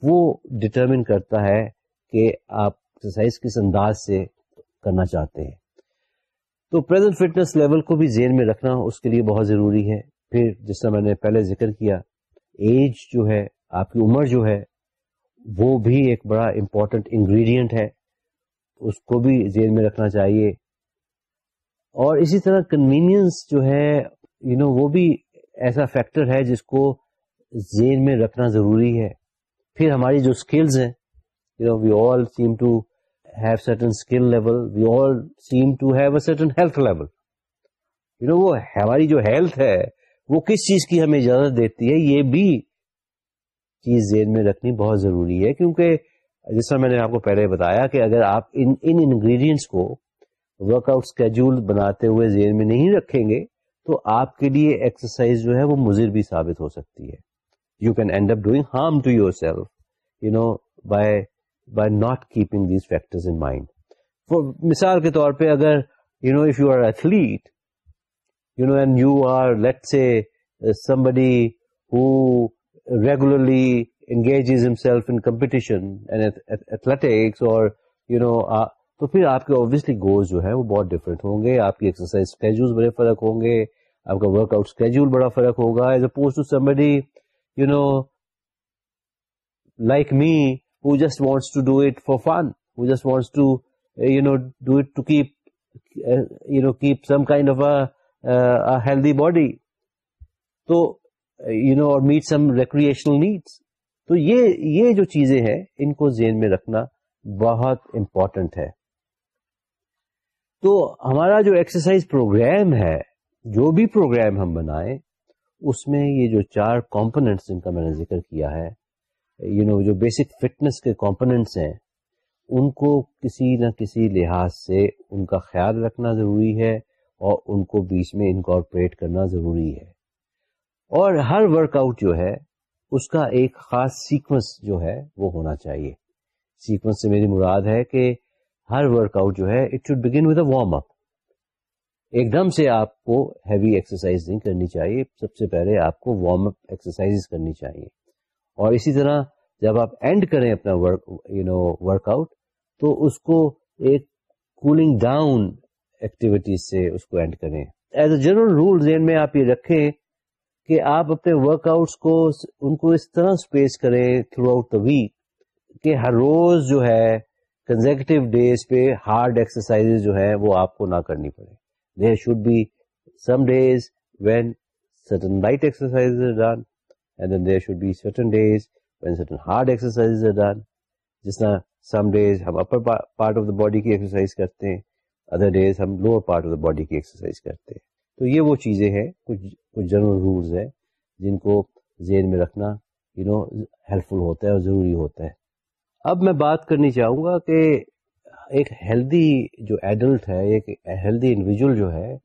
وہ ڈٹرمن کرتا ہے کہ آپ ایکسرسائز کس انداز سے کرنا چاہتے ہیں۔ تو پرزینٹ فٹنس لیول کو بھی ذہن میں رکھنا اس کے لیے بہت ضروری ہے۔ پھر جس طرح میں نے پہلے ذکر کیا ایج جو ہے آپ کی عمر جو ہے وہ بھی ایک بڑا امپورٹنٹ انگریڈینٹ ہے۔ اس کو بھی ذہن میں رکھنا چاہیے۔ اور اسی طرح کنوینئنس جو ہے یو you نو know, وہ بھی ایسا فیکٹر ہے جس کو ذہن میں رکھنا ضروری ہے۔ پھر ہماری جو اسکلز ہیں you know we all seem to have certain skill level we all seem to have a certain health level you know وہ ہماری جو ہیلتھ ہے وہ کس چیز کی ہمیں اجازت دیتی ہے یہ بھی چیز ذہن میں رکھنی بہت ضروری ہے، کیونکہ جس طرح میں نے آپ کو پہلے بتایا کہ اگر آپ ان ان انگریڈینٹس کو ورک آؤٹ اسکیڈول بناتے ہوئے ذہن میں نہیں رکھیں گے، تو آپ کے لیے ایکسرسائز جو ہے وہ مضر بھی ثابت ہو سکتی ہے۔ You can end up doing harm to yourself you know by by not keeping these factor in mind مثال کے طور پہ اگر you know if you are athlete you know and you are let's say somebody who regularly engages himself in competition and athletics or you know uh, تو پھر آپ کے اوبیسلی گولس جو ہے وہ بہت ڈفرینٹ ہوں گے۔ آپ کی ایکسرسائز اسکیجول بڑے فرق ہوں گے۔ آپ کا ورک آؤٹ اسکیجول بڑا فرق ہوگا۔ As opposed to somebody you know like me who just wants to do it for fun who just wants to you know do it to keep you know keep some kind of healthy body تو you know or meet some recreational needs تو یہ یہ جو چیزیں ہیں ان کو ذہن میں رکھنا بہت امپورٹنٹ ہے۔ تو ہمارا جو ایکسرسائز پروگرام ہے جو بھی پروگرام ہم بنائیں اس میں یہ جو چار کمپوننٹس جن کا میں نے ذکر کیا ہے یو you نو know, جو بیسک فٹنس کے کمپوننٹس ہیں ان کو کسی نہ کسی لحاظ سے ان کا خیال رکھنا ضروری ہے۔ اور ان کو بیچ میں انکارپوریٹ کرنا ضروری ہے۔ اور ہر ورک آؤٹ جو ہے، اس کا ایک خاص سیکوینس جو ہے، وہ ہونا چاہیے۔ سیکوینس سے میری مراد ہے کہ ہر ورک آؤٹ جو ہے it should begin with a warm up ایک دم سے آپ کو ہیوی ایکسرسائز نہیں کرنی چاہیے، سب سے پہلے آپ کو وارم اپ ایکسرسائز کرنی چاہیے۔ اور اسی طرح جب آپ اینڈ کریں اپنا work you know workout تو اس کو ایک کولنگ ڈاؤن ایکٹیویٹیز سے اس کو اینڈ کریں۔ ایز اے جنرل رول ذہن میں آپ یہ رکھیں کہ آپ اپنے ورک آؤٹس کو ان کو اس طرح اسپیس کریں تھرو آؤٹ دا ویک کہ ہر روز جو ہے کنزیکٹو ڈیز پہ ہارڈ ایکسرسائز جو ہے وہ آپ کو نہ کرنی پڑے۔ There should be some days when certain light exercise done and then there should be certain days when certain hard exercise done جس طرح سم ڈیز ہم upper part of the body کی ایکسرسائز کرتے ہیں ادر ڈیز ہم lower part of the body کی ایکسرسائز کرتے ہیں۔ تو یہ وہ چیزیں ہیں، کچھ کچھ جنرل رولز ہیں جن کو ذہن میں رکھنا یو نو ہیلپ فل ہوتا ہے اور ضروری ہوتا ہے۔ اب میں بات کرنی چاہوں گا کہ ایک ہیلدی جو ایڈلٹ ہے، ایک ہیلدی انڈیویجل جو ہے،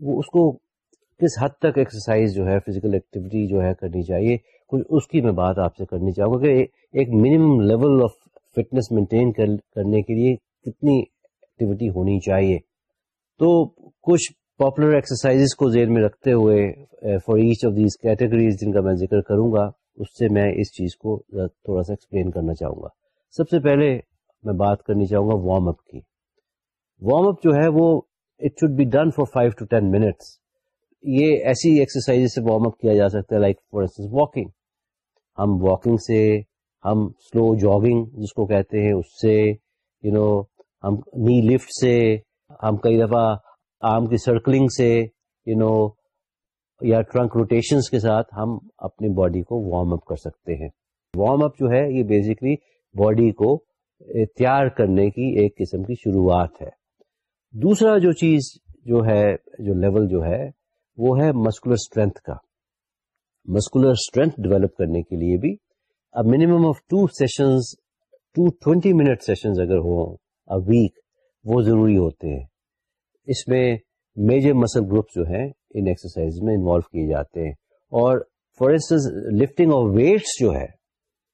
وہ اس کو کس حد تک ایکسرسائز جو ہے فزیکل ایکٹیویٹی جو ہے کرنی چاہیے، کچھ اس کی میں بات آپ سے کرنی چاہوں گا کہ ایک minimum level of fitness maintain کرنے کے لیے کتنی ایکٹیویٹی ہونی چاہیے۔ تو کچھ پاپولر ایکسرسائز کو ذہن میں رکھتے ہوئے for each of these categories جن کا میں ذکر کروں گا اس سے میں اس چیز کو تھوڑا سا ایکسپلین کرنا چاہوں گا۔ سب سے پہلے میں بات کرنی چاہوں گا وارم اپ کی۔ وارم اپ جو ہے وہ it should be done for five to ten minutes یہ ایسی ایکسرسائز سے وارم اپ کیا جا سکتا ہے لائک فار انسٹنس واکنگ ہم واکنگ سے ہم سلو جاگنگ جس کو کہتے ہیں اس سے یو you نو know, ہم نی لفٹ سے، ہم کئی دفعہ آرم کی سرکلنگ سے یو نو یا ٹرنک روٹیشنس کے ساتھ ہم اپنی باڈی کو وارم اپ کر سکتے ہیں۔ وارم اپ جو ہے، یہ بیسکلی باڈی کو تیار کرنے کی ایک قسم کی شروعات ہے۔ دوسرا جو چیز جو ہے، جو لیول جو ہے، وہ ہے مسکولر اسٹرینتھ کا۔ مسکولر اسٹرینتھ ڈیولپ کرنے کے لیے بھی اب minimum of two sessions two twenty minute sessions اگر ہوں ویک وہ ضروری ہوتے ہیں۔ اس میں میجر مسل گروپ جو ہیں، ان ایکسرسائز میں انوالو کیے جاتے ہیں۔ اور for instance lifting of weights جو ہے،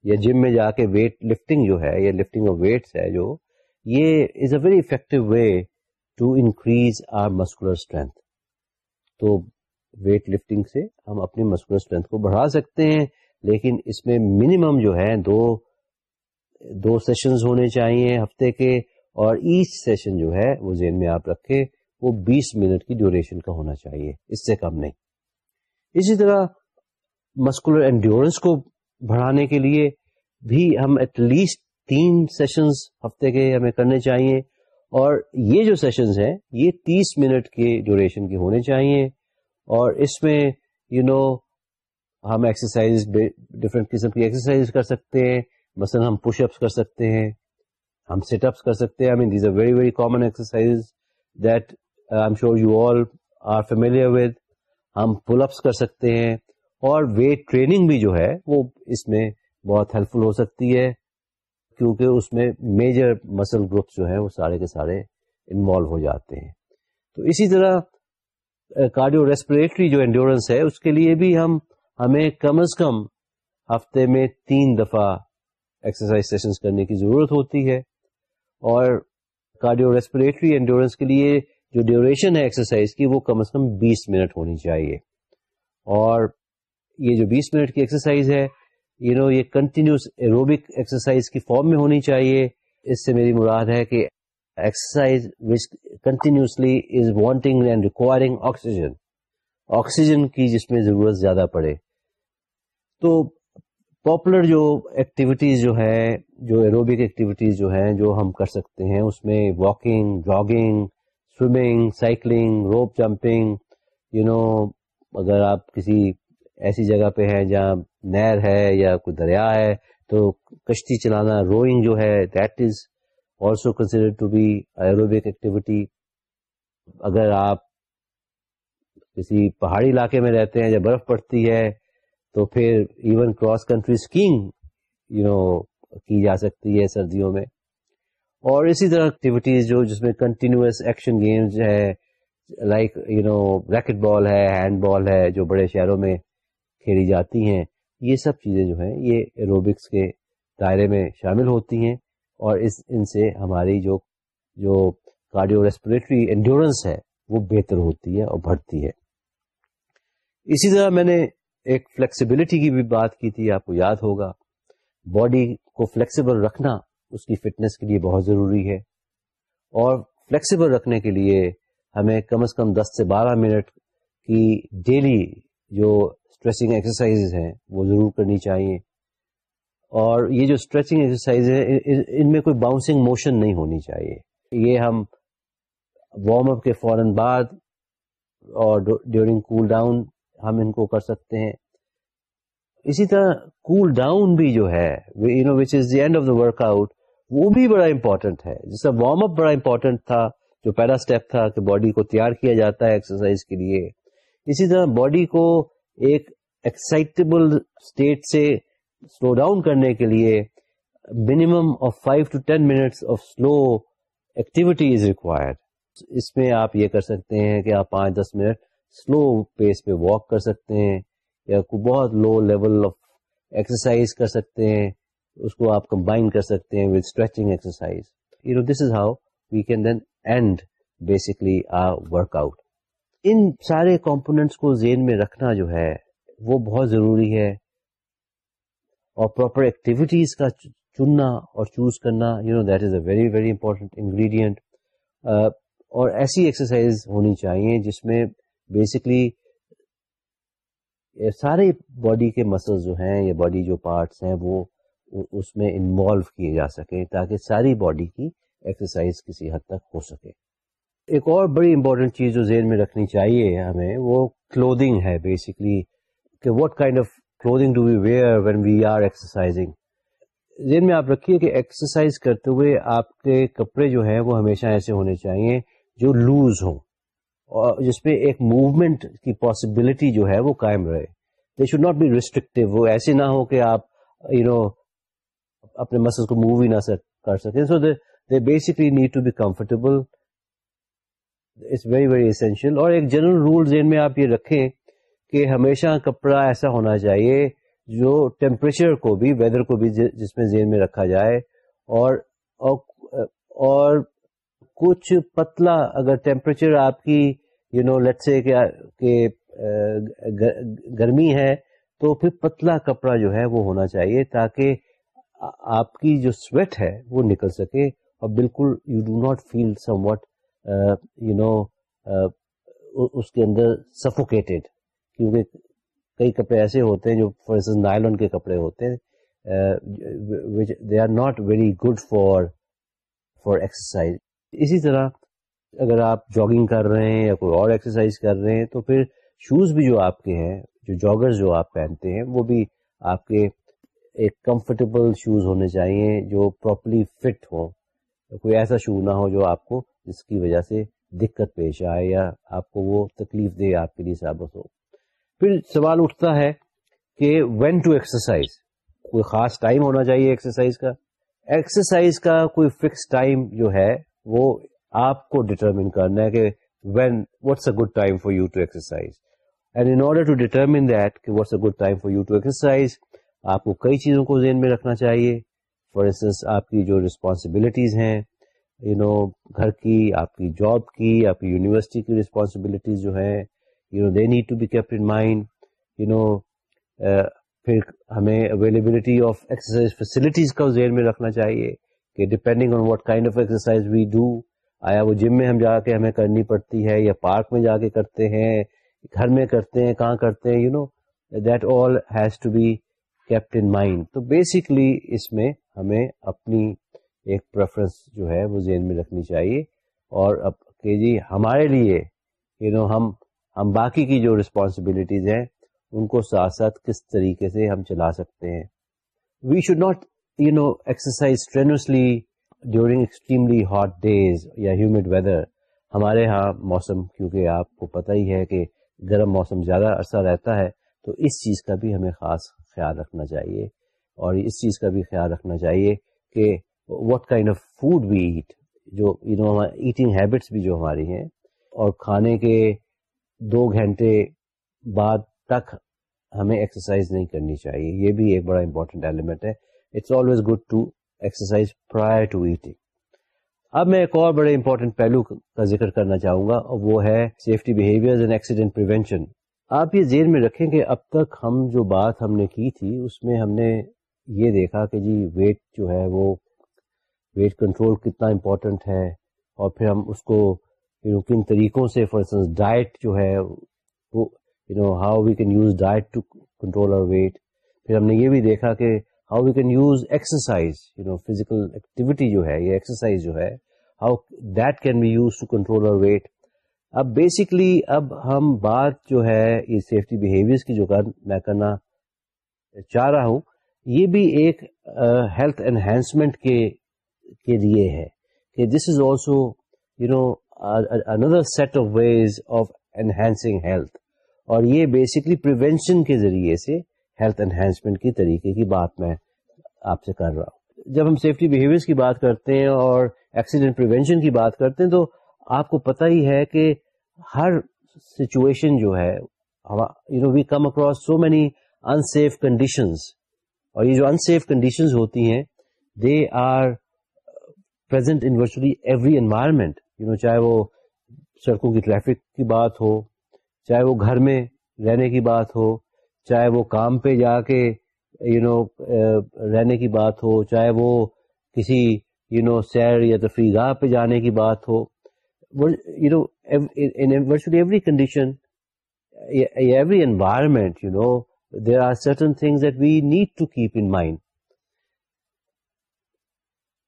یا جم میں جا کے ویٹ لفٹنگ جو ہے، یا لفٹنگ آف ویٹس ہے جو، یہ is a very effective way to increase our muscular strength تو ویٹ لفٹنگ سے ہم اپنی مسکولر اسٹرینتھ کو بڑھا سکتے ہیں، لیکن اس میں منیمم جو ہے، دو دو سیشنز ہونے چاہیے ہفتے کے۔ اور ایچ سیشن جو ہے وہ ذہن میں آپ رکھے وہ بیس منٹ کی ڈیوریشن کا ہونا چاہیے اس سے کم نہیں۔ اسی طرح مسکولر انڈیورنس کو بڑھانے کے لیے بھی ہم ایٹ لیسٹ تین سیشنز ہفتے کے ہمیں کرنے چاہیے۔ اور یہ جو سیشنز ہیں یہ تیس منٹ کے ڈیوریشن کے ہونے چاہیے۔ اور اس میں یو you نو know, ہم ایکسرسائز ڈفرینٹ قسم کی ایکسرسائز کر سکتے ہیں مثلا ہم پش اپس کر سکتے ہیں۔ ہم سیٹ اپس کر سکتے ہیں. These very very common exercise that I am sure you all are familiar with um pull ups کر سکتے ہیں اور ویٹ ٹریننگ بھی جو ہے وہ اس میں بہت ہیلپ فل ہو سکتی ہے کیونکہ اس میں میجر مسل گروپس جو ہیں وہ سارے کے سارے انوالو ہو جاتے ہیں. تو اسی طرح uh, کارڈیو ریسپریٹری جو انڈیورنس ہے اس کے لیے بھی ہم ہمیں کم از کم ہفتے میں تین دفعہ ایکسرسائز سیشنز کرنے کی ضرورت ہوتی ہے. اور کارڈیو ریسپریٹری انڈیورنس کے لیے جو ڈیوریشن ہے ایکسرسائز کی وہ کم از کم بیس منٹ ہونی چاہیے۔ اور یہ جو بیس منٹ کی ایکسرسائز ہے یو نو یہ کنٹینیوس ایروبک ایکسرسائز کی فارم میں ہونی چاہیے۔ اس سے میری مراد ہے کہ exercise which continuously is wanting and requiring oxygen oxygen کی جس میں ضرورت زیادہ پڑے۔ تو پاپولر جو ایکٹیویٹیز جو ہے جو ایروبک ایکٹیویٹیز جو ہیں، جو ہم کر سکتے ہیں، اس میں walking jogging swimming cycling rope jumping you know اگر آپ کسی ایسی جگہ پہ ہیں جہاں نہر ہے یا کوئی دریا ہے، تو کشتی چلانا روئنگ جو ہے that is also consider to be aerobic activity اگر آپ کسی پہاڑی علاقے میں رہتے ہیں یا برف پڑتی ہے، تو پھر even cross country skiing you know کی جا سکتی ہے سردیوں میں۔ اور اسی طرح ایکٹیویٹیز جو جس میں کنٹینیوس ایکشن گیمز ہے like you know racquetball ہے ہینڈ بال ہے، جو بڑے شہروں میں کھیلی جاتی ہیں، یہ سب چیزیں جو ہیں، یہ ایروبکس کے دائرے میں شامل ہوتی ہیں۔ اور اس، ان سے ہماری جو جو کارڈیو ریسپریٹری انڈیورنس ہے، وہ بہتر ہوتی ہے اور بڑھتی ہے۔ اسی طرح میں نے ایک فلیکسیبلٹی کی بھی بات کی تھی، آپ کو یاد ہوگا۔ باڈی کو فلیکسیبل رکھنا اس کی فٹنس کے لیے بہت ضروری ہے۔ اور فلیکسیبل رکھنے کے لیے ہمیں کم از کم دس سے بارہ منٹ کی ڈیلی جو اسٹریچنگ ایکسرسائز ہیں وہ ضرور کرنی چاہیے۔ اور یہ جو اسٹریچنگ ایکسرسائز ہے ان میں کوئی باؤنسنگ موشن نہیں ہونی چاہیے۔ یہ ہم وارم اپ کے فوراً بعد اور ڈیورنگ کول ڈاؤن ہم ان کو کر سکتے ہیں۔ اسی طرح کول ڈاؤن بھی جو ہے you know which is the end of the workout وہ بھی بڑا امپورٹنٹ ہے۔ جس کا وارم اپ بڑا امپورٹنٹ تھا، جو پہلا اسٹیپ تھا کہ باڈی کو تیار کیا جاتا ہے ایکسرسائز کے لیے۔ اسی طرح باڈی کو ایک ایکسائٹیبل اسٹیٹ سے سلو ڈاؤن کرنے کے لیے minimum of five to ten minutes of slow activity is required اس میں آپ یہ کر سکتے ہیں کہ آپ پانچ دس منٹ سلو پیس پہ واک کر سکتے ہیں۔ یا بہت لو لیول آف ایکسرسائز کر سکتے ہیں، اس کو آپ کمبائن کر سکتے ہیں with stretching exercise you know this is how we can then and basically a workout ان سارے کمپونیٹس کو زین میں رکھنا جو ہے، وہ بہت ضروری ہے۔ اور پراپر ایکٹیویٹیز کا چننا اور چوز کرنا you know that is a very very important ingredient اور ایسی ایکسرسائز ہونی چاہیے جس میں بیسکلی سارے باڈی کے مسل جو ہیں یا باڈی جو پارٹس ہیں وہ اس میں انوالو کیے جا سکیں تاکہ ساری باڈی کی ایکسرسائز کسی حد تک ہو سکے۔ ایک اور بڑی امپورٹنٹ چیز جو ذہن میں رکھنی چاہیے ہمیں وہ کلودنگ ہے بیسکلی کہ what kind of clothing do we wear when we are exercising ذہن میں آپ رکھیے کہ ایکسرسائز کرتے ہوئے آپ کے کپڑے جو ہیں وہ ہمیشہ ایسے ہونے چاہیے جو لوز ہوں۔ اور جس میں ایک موومنٹ کی پاسبلٹی جو ہے وہ قائم رہے۔ They should not be restrictive وہ ایسے نہ ہو کہ آپ یو نو اپنے مسل کو موو ہی نہ کر سکیں۔ So they basically need to be comfortable it's very very essential اور ایک جنرل رول ذہن میں آپ یہ رکھیں کہ ہمیشہ کپڑا ایسا ہونا چاہیے جو ٹیمپریچر کو بھی ویدر کو بھی جس میں ذہن میں رکھا جائے۔ اور اور کچھ پتلا اگر ٹیمپریچر آپ کی یو نو لیٹ سے کہ گرمی ہے، تو پھر پتلا کپڑا جو ہے وہ ہونا چاہیے تاکہ آپ کی جو سویٹ ہے وہ نکل سکے اور بالکل you do not feel somewhat you know اس کے اندر سفوکیٹڈ کیونکہ کئی کپڑے ایسے ہوتے ہیں جو فار انسٹنس نائلون کے کپڑے ہوتے ہیں they are not very good for for exercise اسی طرح اگر آپ جاگنگ کر رہے ہیں یا کوئی اور ایکسرسائز کر رہے ہیں، تو پھر شوز بھی جو آپ کے ہیں، جو جاگر جو آپ پہنتے ہیں، وہ بھی آپ کے ایک کمفرٹیبل شوز ہونے چاہیے جو پراپرلی فٹ ہو کوئی ایسا شو نہ ہو جو آپ کو جس کی وجہ سے دقت پیش آئے یا آپ کو وہ تکلیف دے، آپ کے لیے ثابت ہو۔ پھر سوال اٹھتا ہے کہ وین ٹو ایکسرسائز کوئی خاص ٹائم ہونا چاہیے ایکسرسائز کا۔ ایکسرسائز کا کوئی فکس ٹائم جو ہے، وہ آپ کو ڈٹرمن کرنا ہے کہ when what's a good time for you to exercise and in order to determine that کہ what's a good time for you to exercise آپ کو کئی چیزوں کو ذہن میں رکھنا چاہیے۔ فار انسٹنس آپ کی جو ریسپانسبلٹیز ہیں یو نو گھر کی، آپ کی جاب کی، آپ کی یونیورسٹی کی ریسپانسبلٹیز جو ہیں you know they need to be kept in mind you know پھر ہمیں اویلیبلٹی آف ایکسرسائز فیسلٹیز کا ذہن میں رکھنا چاہیے کہ depending on what kind of exercise we do آیا وہ جم میں ہم جا کے ہمیں کرنی پڑتی ہے یا پارک میں جا کے کرتے ہیں گھر میں کرتے ہیں کہاں کرتے ہیں؟ You know that all has to be kept in mind تو بیسکلی اس میں ہمیں اپنی ایک پریفرنس جو ہے وہ ذہن میں رکھنی چاہیے اور اب کہ جی ہمارے لیے یو you نو know, ہم ہم باقی کی جو ریسپانسبلٹیز ہیں ان کو ساتھ ساتھ کس طریقے سے ہم چلا سکتے ہیں؟ We should not you know exercise strenuously during extremely hot days یا ہیومڈ ویدر ہمارے ہاں موسم، کیونکہ آپ کو پتہ ہی ہے کہ گرم موسم زیادہ عرصہ رہتا ہے، تو اس چیز کا بھی ہمیں خاص خیال رکھنا چاہیے۔ اور اس چیز کا بھی خیال رکھنا چاہیے کہ what kind of food we eat جو یو نو ایٹنگ ہیبٹس بھی جو ہماری ہیں۔ اور کھانے کے دو گھنٹے بعد تک ہمیں ایکسرسائز نہیں کرنی چاہیے۔ یہ بھی ایک بڑا امپورٹنٹ ایلیمنٹ ہے۔ It's always good to exercise prior to eating اب میں ایک اور بڑے امپورٹنٹ پہلو کا ذکر کرنا چاہوں گا، اور وہ ہے safety behaviour and accident prevention آپ یہ ذہن میں رکھیں کہ اب تک ہم جو بات ہم نے کی تھی، اس میں ہم نے یہ دیکھا کہ جی ویٹ جو ہے وہ ویٹ کنٹرول کتنا امپورٹنٹ ہے، اور پھر ہم اس کو یو نو کن طریقوں سے فار انسٹنس ڈائٹ جو ہے وہ you know how we can use diet to control overweight پھر ہم نے یہ بھی دیکھا کہ how we can use exercise you know physical activity جو ہے یہ ایکسرسائز جو ہے how that can be used to control overweight اب بیسکلی اب ہم بات جو ہے یہ سیفٹی بہیویئر کی جو میں کرنا چاہ رہا ہوں یہ بھی ایک ہیلتھ uh, انہینسمنٹ کے کے لیے ہے کہ this is also you know another set of ways of enhancing health اور یہ بیسکلی پریونشن کے ذریعے سے ہیلتھ انہینسمنٹ کی طریقے کی بات میں آپ سے کر رہا ہوں۔ جب ہم سیفٹی بہیویئر کی بات کرتے ہیں اور ایکسیڈنٹ پریونشن کی بات کرتے ہیں تو آپ کو پتہ ہی ہے کہ ہر سچویشن جو ہے you know we come across so many unsafe conditions اور یہ جو انسیف کنڈیشنز ہوتی ہیں they are present in virtually every environment you know چاہے وہ سڑکوں کی ٹریفک کی بات ہو، چاہے وہ گھر میں رہنے کی بات ہو چاہے وہ کام پہ جا کے یو نو رہنے کی بات ہو، چاہے وہ کسی یو نو سیر یا تفریح گاہ پہ جانے کی بات ہو you know virtually every condition every environment you know there are certain things that we need to keep in mind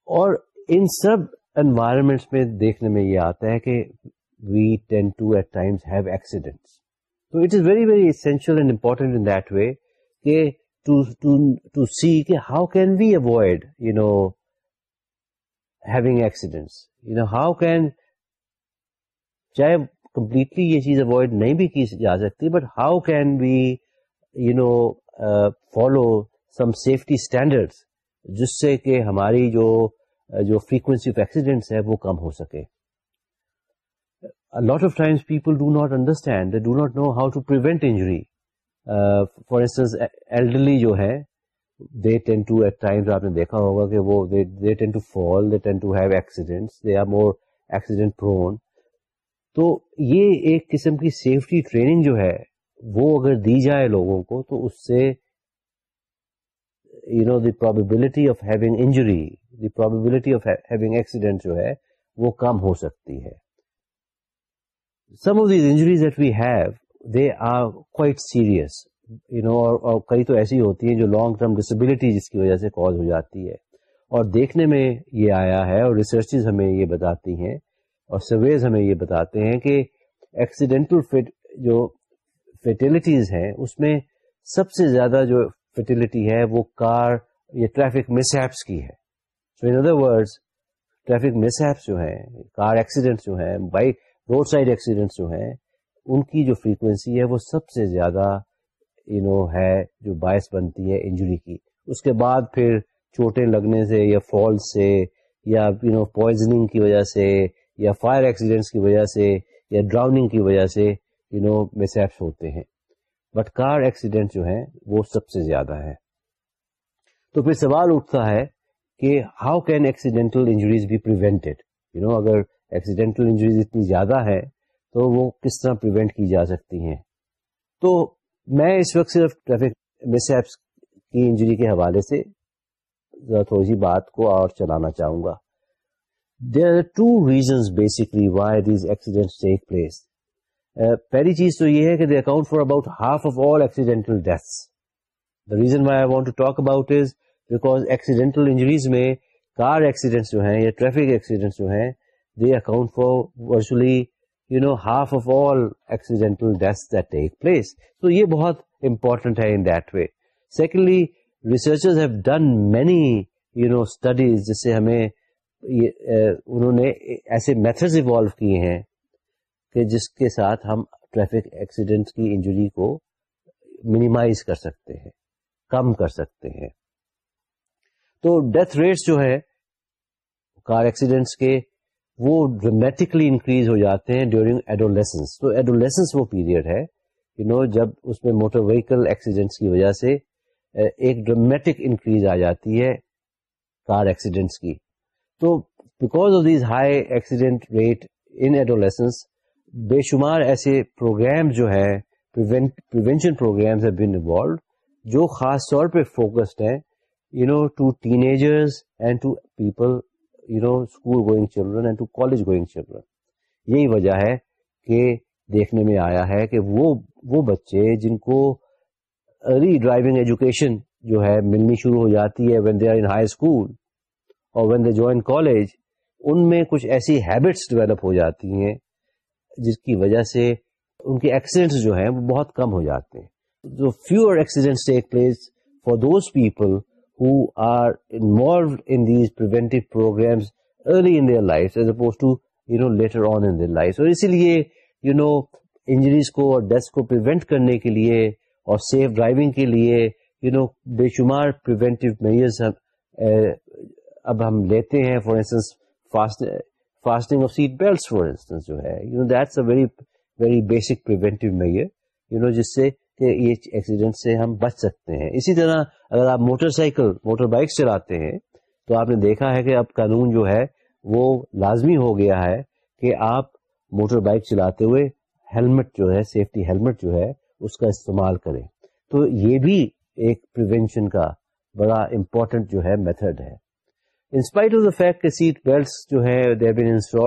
اور ان سب انوائرمنٹس میں دیکھنے میں یہ آتا ہے کہ we tend to at times have accidents تو it is very very essential and important in that way کہ ٹو سی کہ how can we avoid you know having accidents you know how can چاہے کمپلیٹلی یہ چیز اوائڈ نہیں بھی کی جا سکتی but how can we you know follow some safety standard جس سے کہ ہماری جو جو فریکوینسی آف ایکسیڈینٹس ہے وہ کم ہو سکے۔ Lot of times people do not understand do not know how to prevent injury for instance elderly جو ہے they tend to at times آپ نے دیکھا ہوگا کہ وہ they tend to fall they tend to have accidents they are more accident prone تو یہ ایک قسم کی سیفٹی ٹریننگ جو ہے، وہ اگر دی جائے لوگوں کو، تو اس سے you know the probability of having injury the probability of having accident جو ہے، وہ کم ہو سکتی ہے۔ Some of these injuries that we have they are quite serious you know اور کئی تو ایسی ہوتی ہیں جو لانگ ٹرم ڈسبلٹی جس کی وجہ سے کاز ہو جاتی ہے۔ اور دیکھنے میں یہ آیا ہے اور ریسرچز ہمیں یہ بتاتی ہیں اور سرویز ہمیں یہ بتاتے ہیں کہ ایکسیڈینٹل فٹ جو فیٹیلٹیز ہیں، اس میں سب سے زیادہ جو فیٹیلٹی ہے، وہ کار یا ٹریفک مس ایپس کی ہے۔ So in other word traffic mishaps جو ہیں کار ایکسیڈنٹ جو ہیں بائک روڈ سائڈ ایکسیڈنٹ جو ہیں، ان کی جو فریکوینسی ہے وہ سب سے زیادہ یو نو ہے جو باعث بنتی ہے انجری کی۔ اس کے بعد پھر چوٹیں لگنے سے یا فال سے یا یو نو پوائزننگ کی وجہ سے یا فائر ایکسیڈنٹس کی وجہ سے یا ڈراؤننگ کی وجہ سے یو نو مسیپس ہوتے ہیں۔ بٹ کار ایکسیڈنٹ جو ہیں وہ سب سے زیادہ ہے تو پھر سوال اٹھتا ہے کہ how can accidental injuries be prevented you know اگر ایکسیڈینٹل انجریز اتنی زیادہ ہے تو وہ کس طرح پریونٹ کی جا سکتی ہیں؟ تو میں اس وقت صرف ٹریفک مس ایپس کی انجری کے حوالے سے تھوڑی سی بات کو اور چلانا چاہوں گا۔ There are two reasons basically why these accident take place پہلی چیز تو یہ ہے کہ they account for about half of all accidental deaths the reason why I want to talk about is because accidental injuries میں کار ایکسیڈینٹس جو ہیں یا ٹریفک ایکسیڈینٹس جو ہیں they account for virtually you know half of all accidental death that take place تو یہ بہت امپورٹنٹ ہے in that way secondly researchers have done many you know studies جس سے ہمیں uh, انہوں نے ایسے میتھڈز ایوالو کیے ہیں کہ جس کے ساتھ ہم ٹریفک ایکسیڈنٹ کی انجری کو منیمائز کر سکتے ہیں، کم کر سکتے ہیں. تو ڈیتھ ریٹس جو ہے کار ایکسیڈنٹس کے وہ ڈرامیٹکلی انکریز ہو جاتے ہیں ڈیورنگ ایڈولیسنس تو ایڈولیسنس وہ پیریڈ ہے یو نو جب اس میں موٹر وہیکل ایکسیڈنٹس کی وجہ سے eh, ایک ڈرامیٹک انکریز آ جاتی ہے کار ایکسیڈنٹس کی. تو because of these high accident rate in adolescence بے شمار ایسے پروگرام جو ہے پریونشن پروگرامز بین انوالوڈ جو خاص طور پہ فوکسڈ ہیں you know to teenagers and to people you know school going children and to college going children یہی وجہ ہے کہ دیکھنے میں آیا ہے کہ وہ وہ بچے جن کو ارلی ڈرائیونگ ایجوکیشن جو ہے ملنی شروع ہو جاتی ہے when they are in high school اور وین دے جوائن کالج ان میں کچھ ایسی ہیبٹس ڈیولپ ہو جاتی ہیں جس کی وجہ سے ان کے ایکسیڈنٹس جو ہیں وہ بہت کم ہو جاتے ہیں. جو fewer accidents take place for those people who are involved in these preventive programs early in their lives as opposed to you know later on in their lives. اور اسی لیے you know انجریز کو اور ڈیتھ کو پریونٹ کرنے کے لیے اور سیف ڈرائیونگ کے لیے یو نو بے شمار پریونٹیو میئرز اب ہم لیتے ہیں for instance fastening of seat belts for instance جو ہے you know that's a very very basic preventive measure you know جس سے کہ یہ ایکسیڈنٹ سے ہم بچ سکتے ہیں۔ اسی طرح اگر آپ موٹر سائیکل موٹر بائک چلاتے ہیں، تو آپ نے دیکھا ہے کہ اب قانون جو ہے، وہ لازمی ہو گیا ہے کہ آپ موٹر بائک چلاتے ہوئے ہیلمٹ جو ہے سیفٹی ہیلمٹ جو ہے، اس کا استعمال کریں۔ تو یہ بھی ایک پریونشن کا بڑا امپورٹنٹ جو ہے میتھڈ ہے۔ In spite of the fact کہ سیٹ بیلٹس جو ہے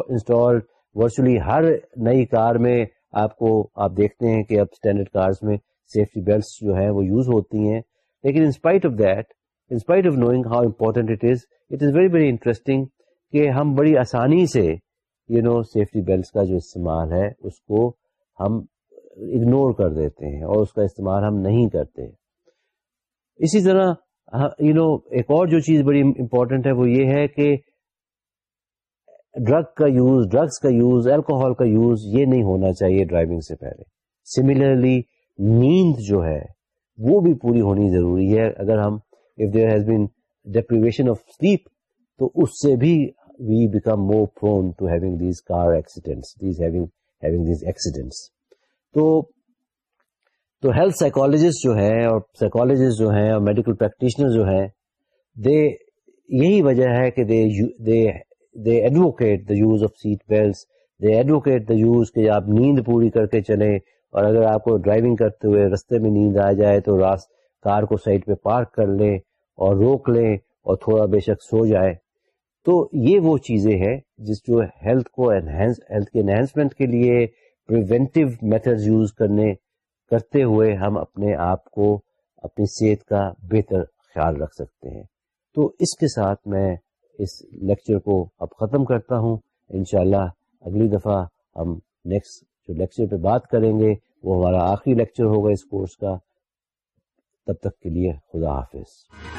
انسٹال ورچولی ہر نئی کار میں آپ کو، آپ دیکھتے ہیں کہ اب اسٹینڈرڈ کارز میں سیفٹی بیلٹس جو ہیں وہ یوز ہوتی ہیں. لیکن in spite of that in spite of knowing how important it is it is very very interesting کہ ہم بڑی آسانی سے یو نو سیفٹی بیلٹس کا جو استعمال ہے اس کو ہم اگنور کر دیتے ہیں اور اس کا استعمال ہم نہیں کرتے. اسی طرح یو نو ایک اور جو چیز بڑی امپورٹنٹ ہے وہ یہ ہے کہ ڈرگ کا یوز ڈرگس کا یوز الکوہول کا یوز یہ نہیں ہونا چاہیے ڈرائیونگ سے پہلے. سملرلی نیند جو ہے وہ بھی پوری ہونی ضروری ہے۔ اگر ہم if there has been deprivation of sleep تو اس سے بھی we become more prone to having these car accidents these having having these accidents تو تو ہیلتھ سائیکولوجسٹ جو ہے اور سائیکولوجسٹ جو ہیں اور میڈیکل پریکٹیشنر جو ہیں دے یہی وجہ ہے کہ they they they advocate the use of seat belts they advocate the use کہ آپ نیند پوری کر کے چلیں۔ اور اگر آپ کو ڈرائیونگ کرتے ہوئے رستے میں نیند آ جائے تو راست کار کو سائڈ پہ پارک کر لیں اور روک لیں اور تھوڑا بے شک سو جائے تو یہ وہ چیزیں ہیں جس جو ہیلتھ کو انہینس ہیلتھ کے انہینسمنٹ کے لیے پریونٹیو میتھڈ یوز کرنے، کرتے ہوئے ہم اپنے آپ کو اپنی صحت کا بہتر خیال رکھ سکتے ہیں۔ تو اس کے ساتھ میں اس لیکچر کو اب ختم کرتا ہوں۔ انشاءاللہ اگلی دفعہ ہم نیکسٹ جو لیکچر پہ بات کریں گے، وہ ہمارا آخری لیکچر ہوگا اس کورس کا۔ تب تک کے لیے خدا حافظ۔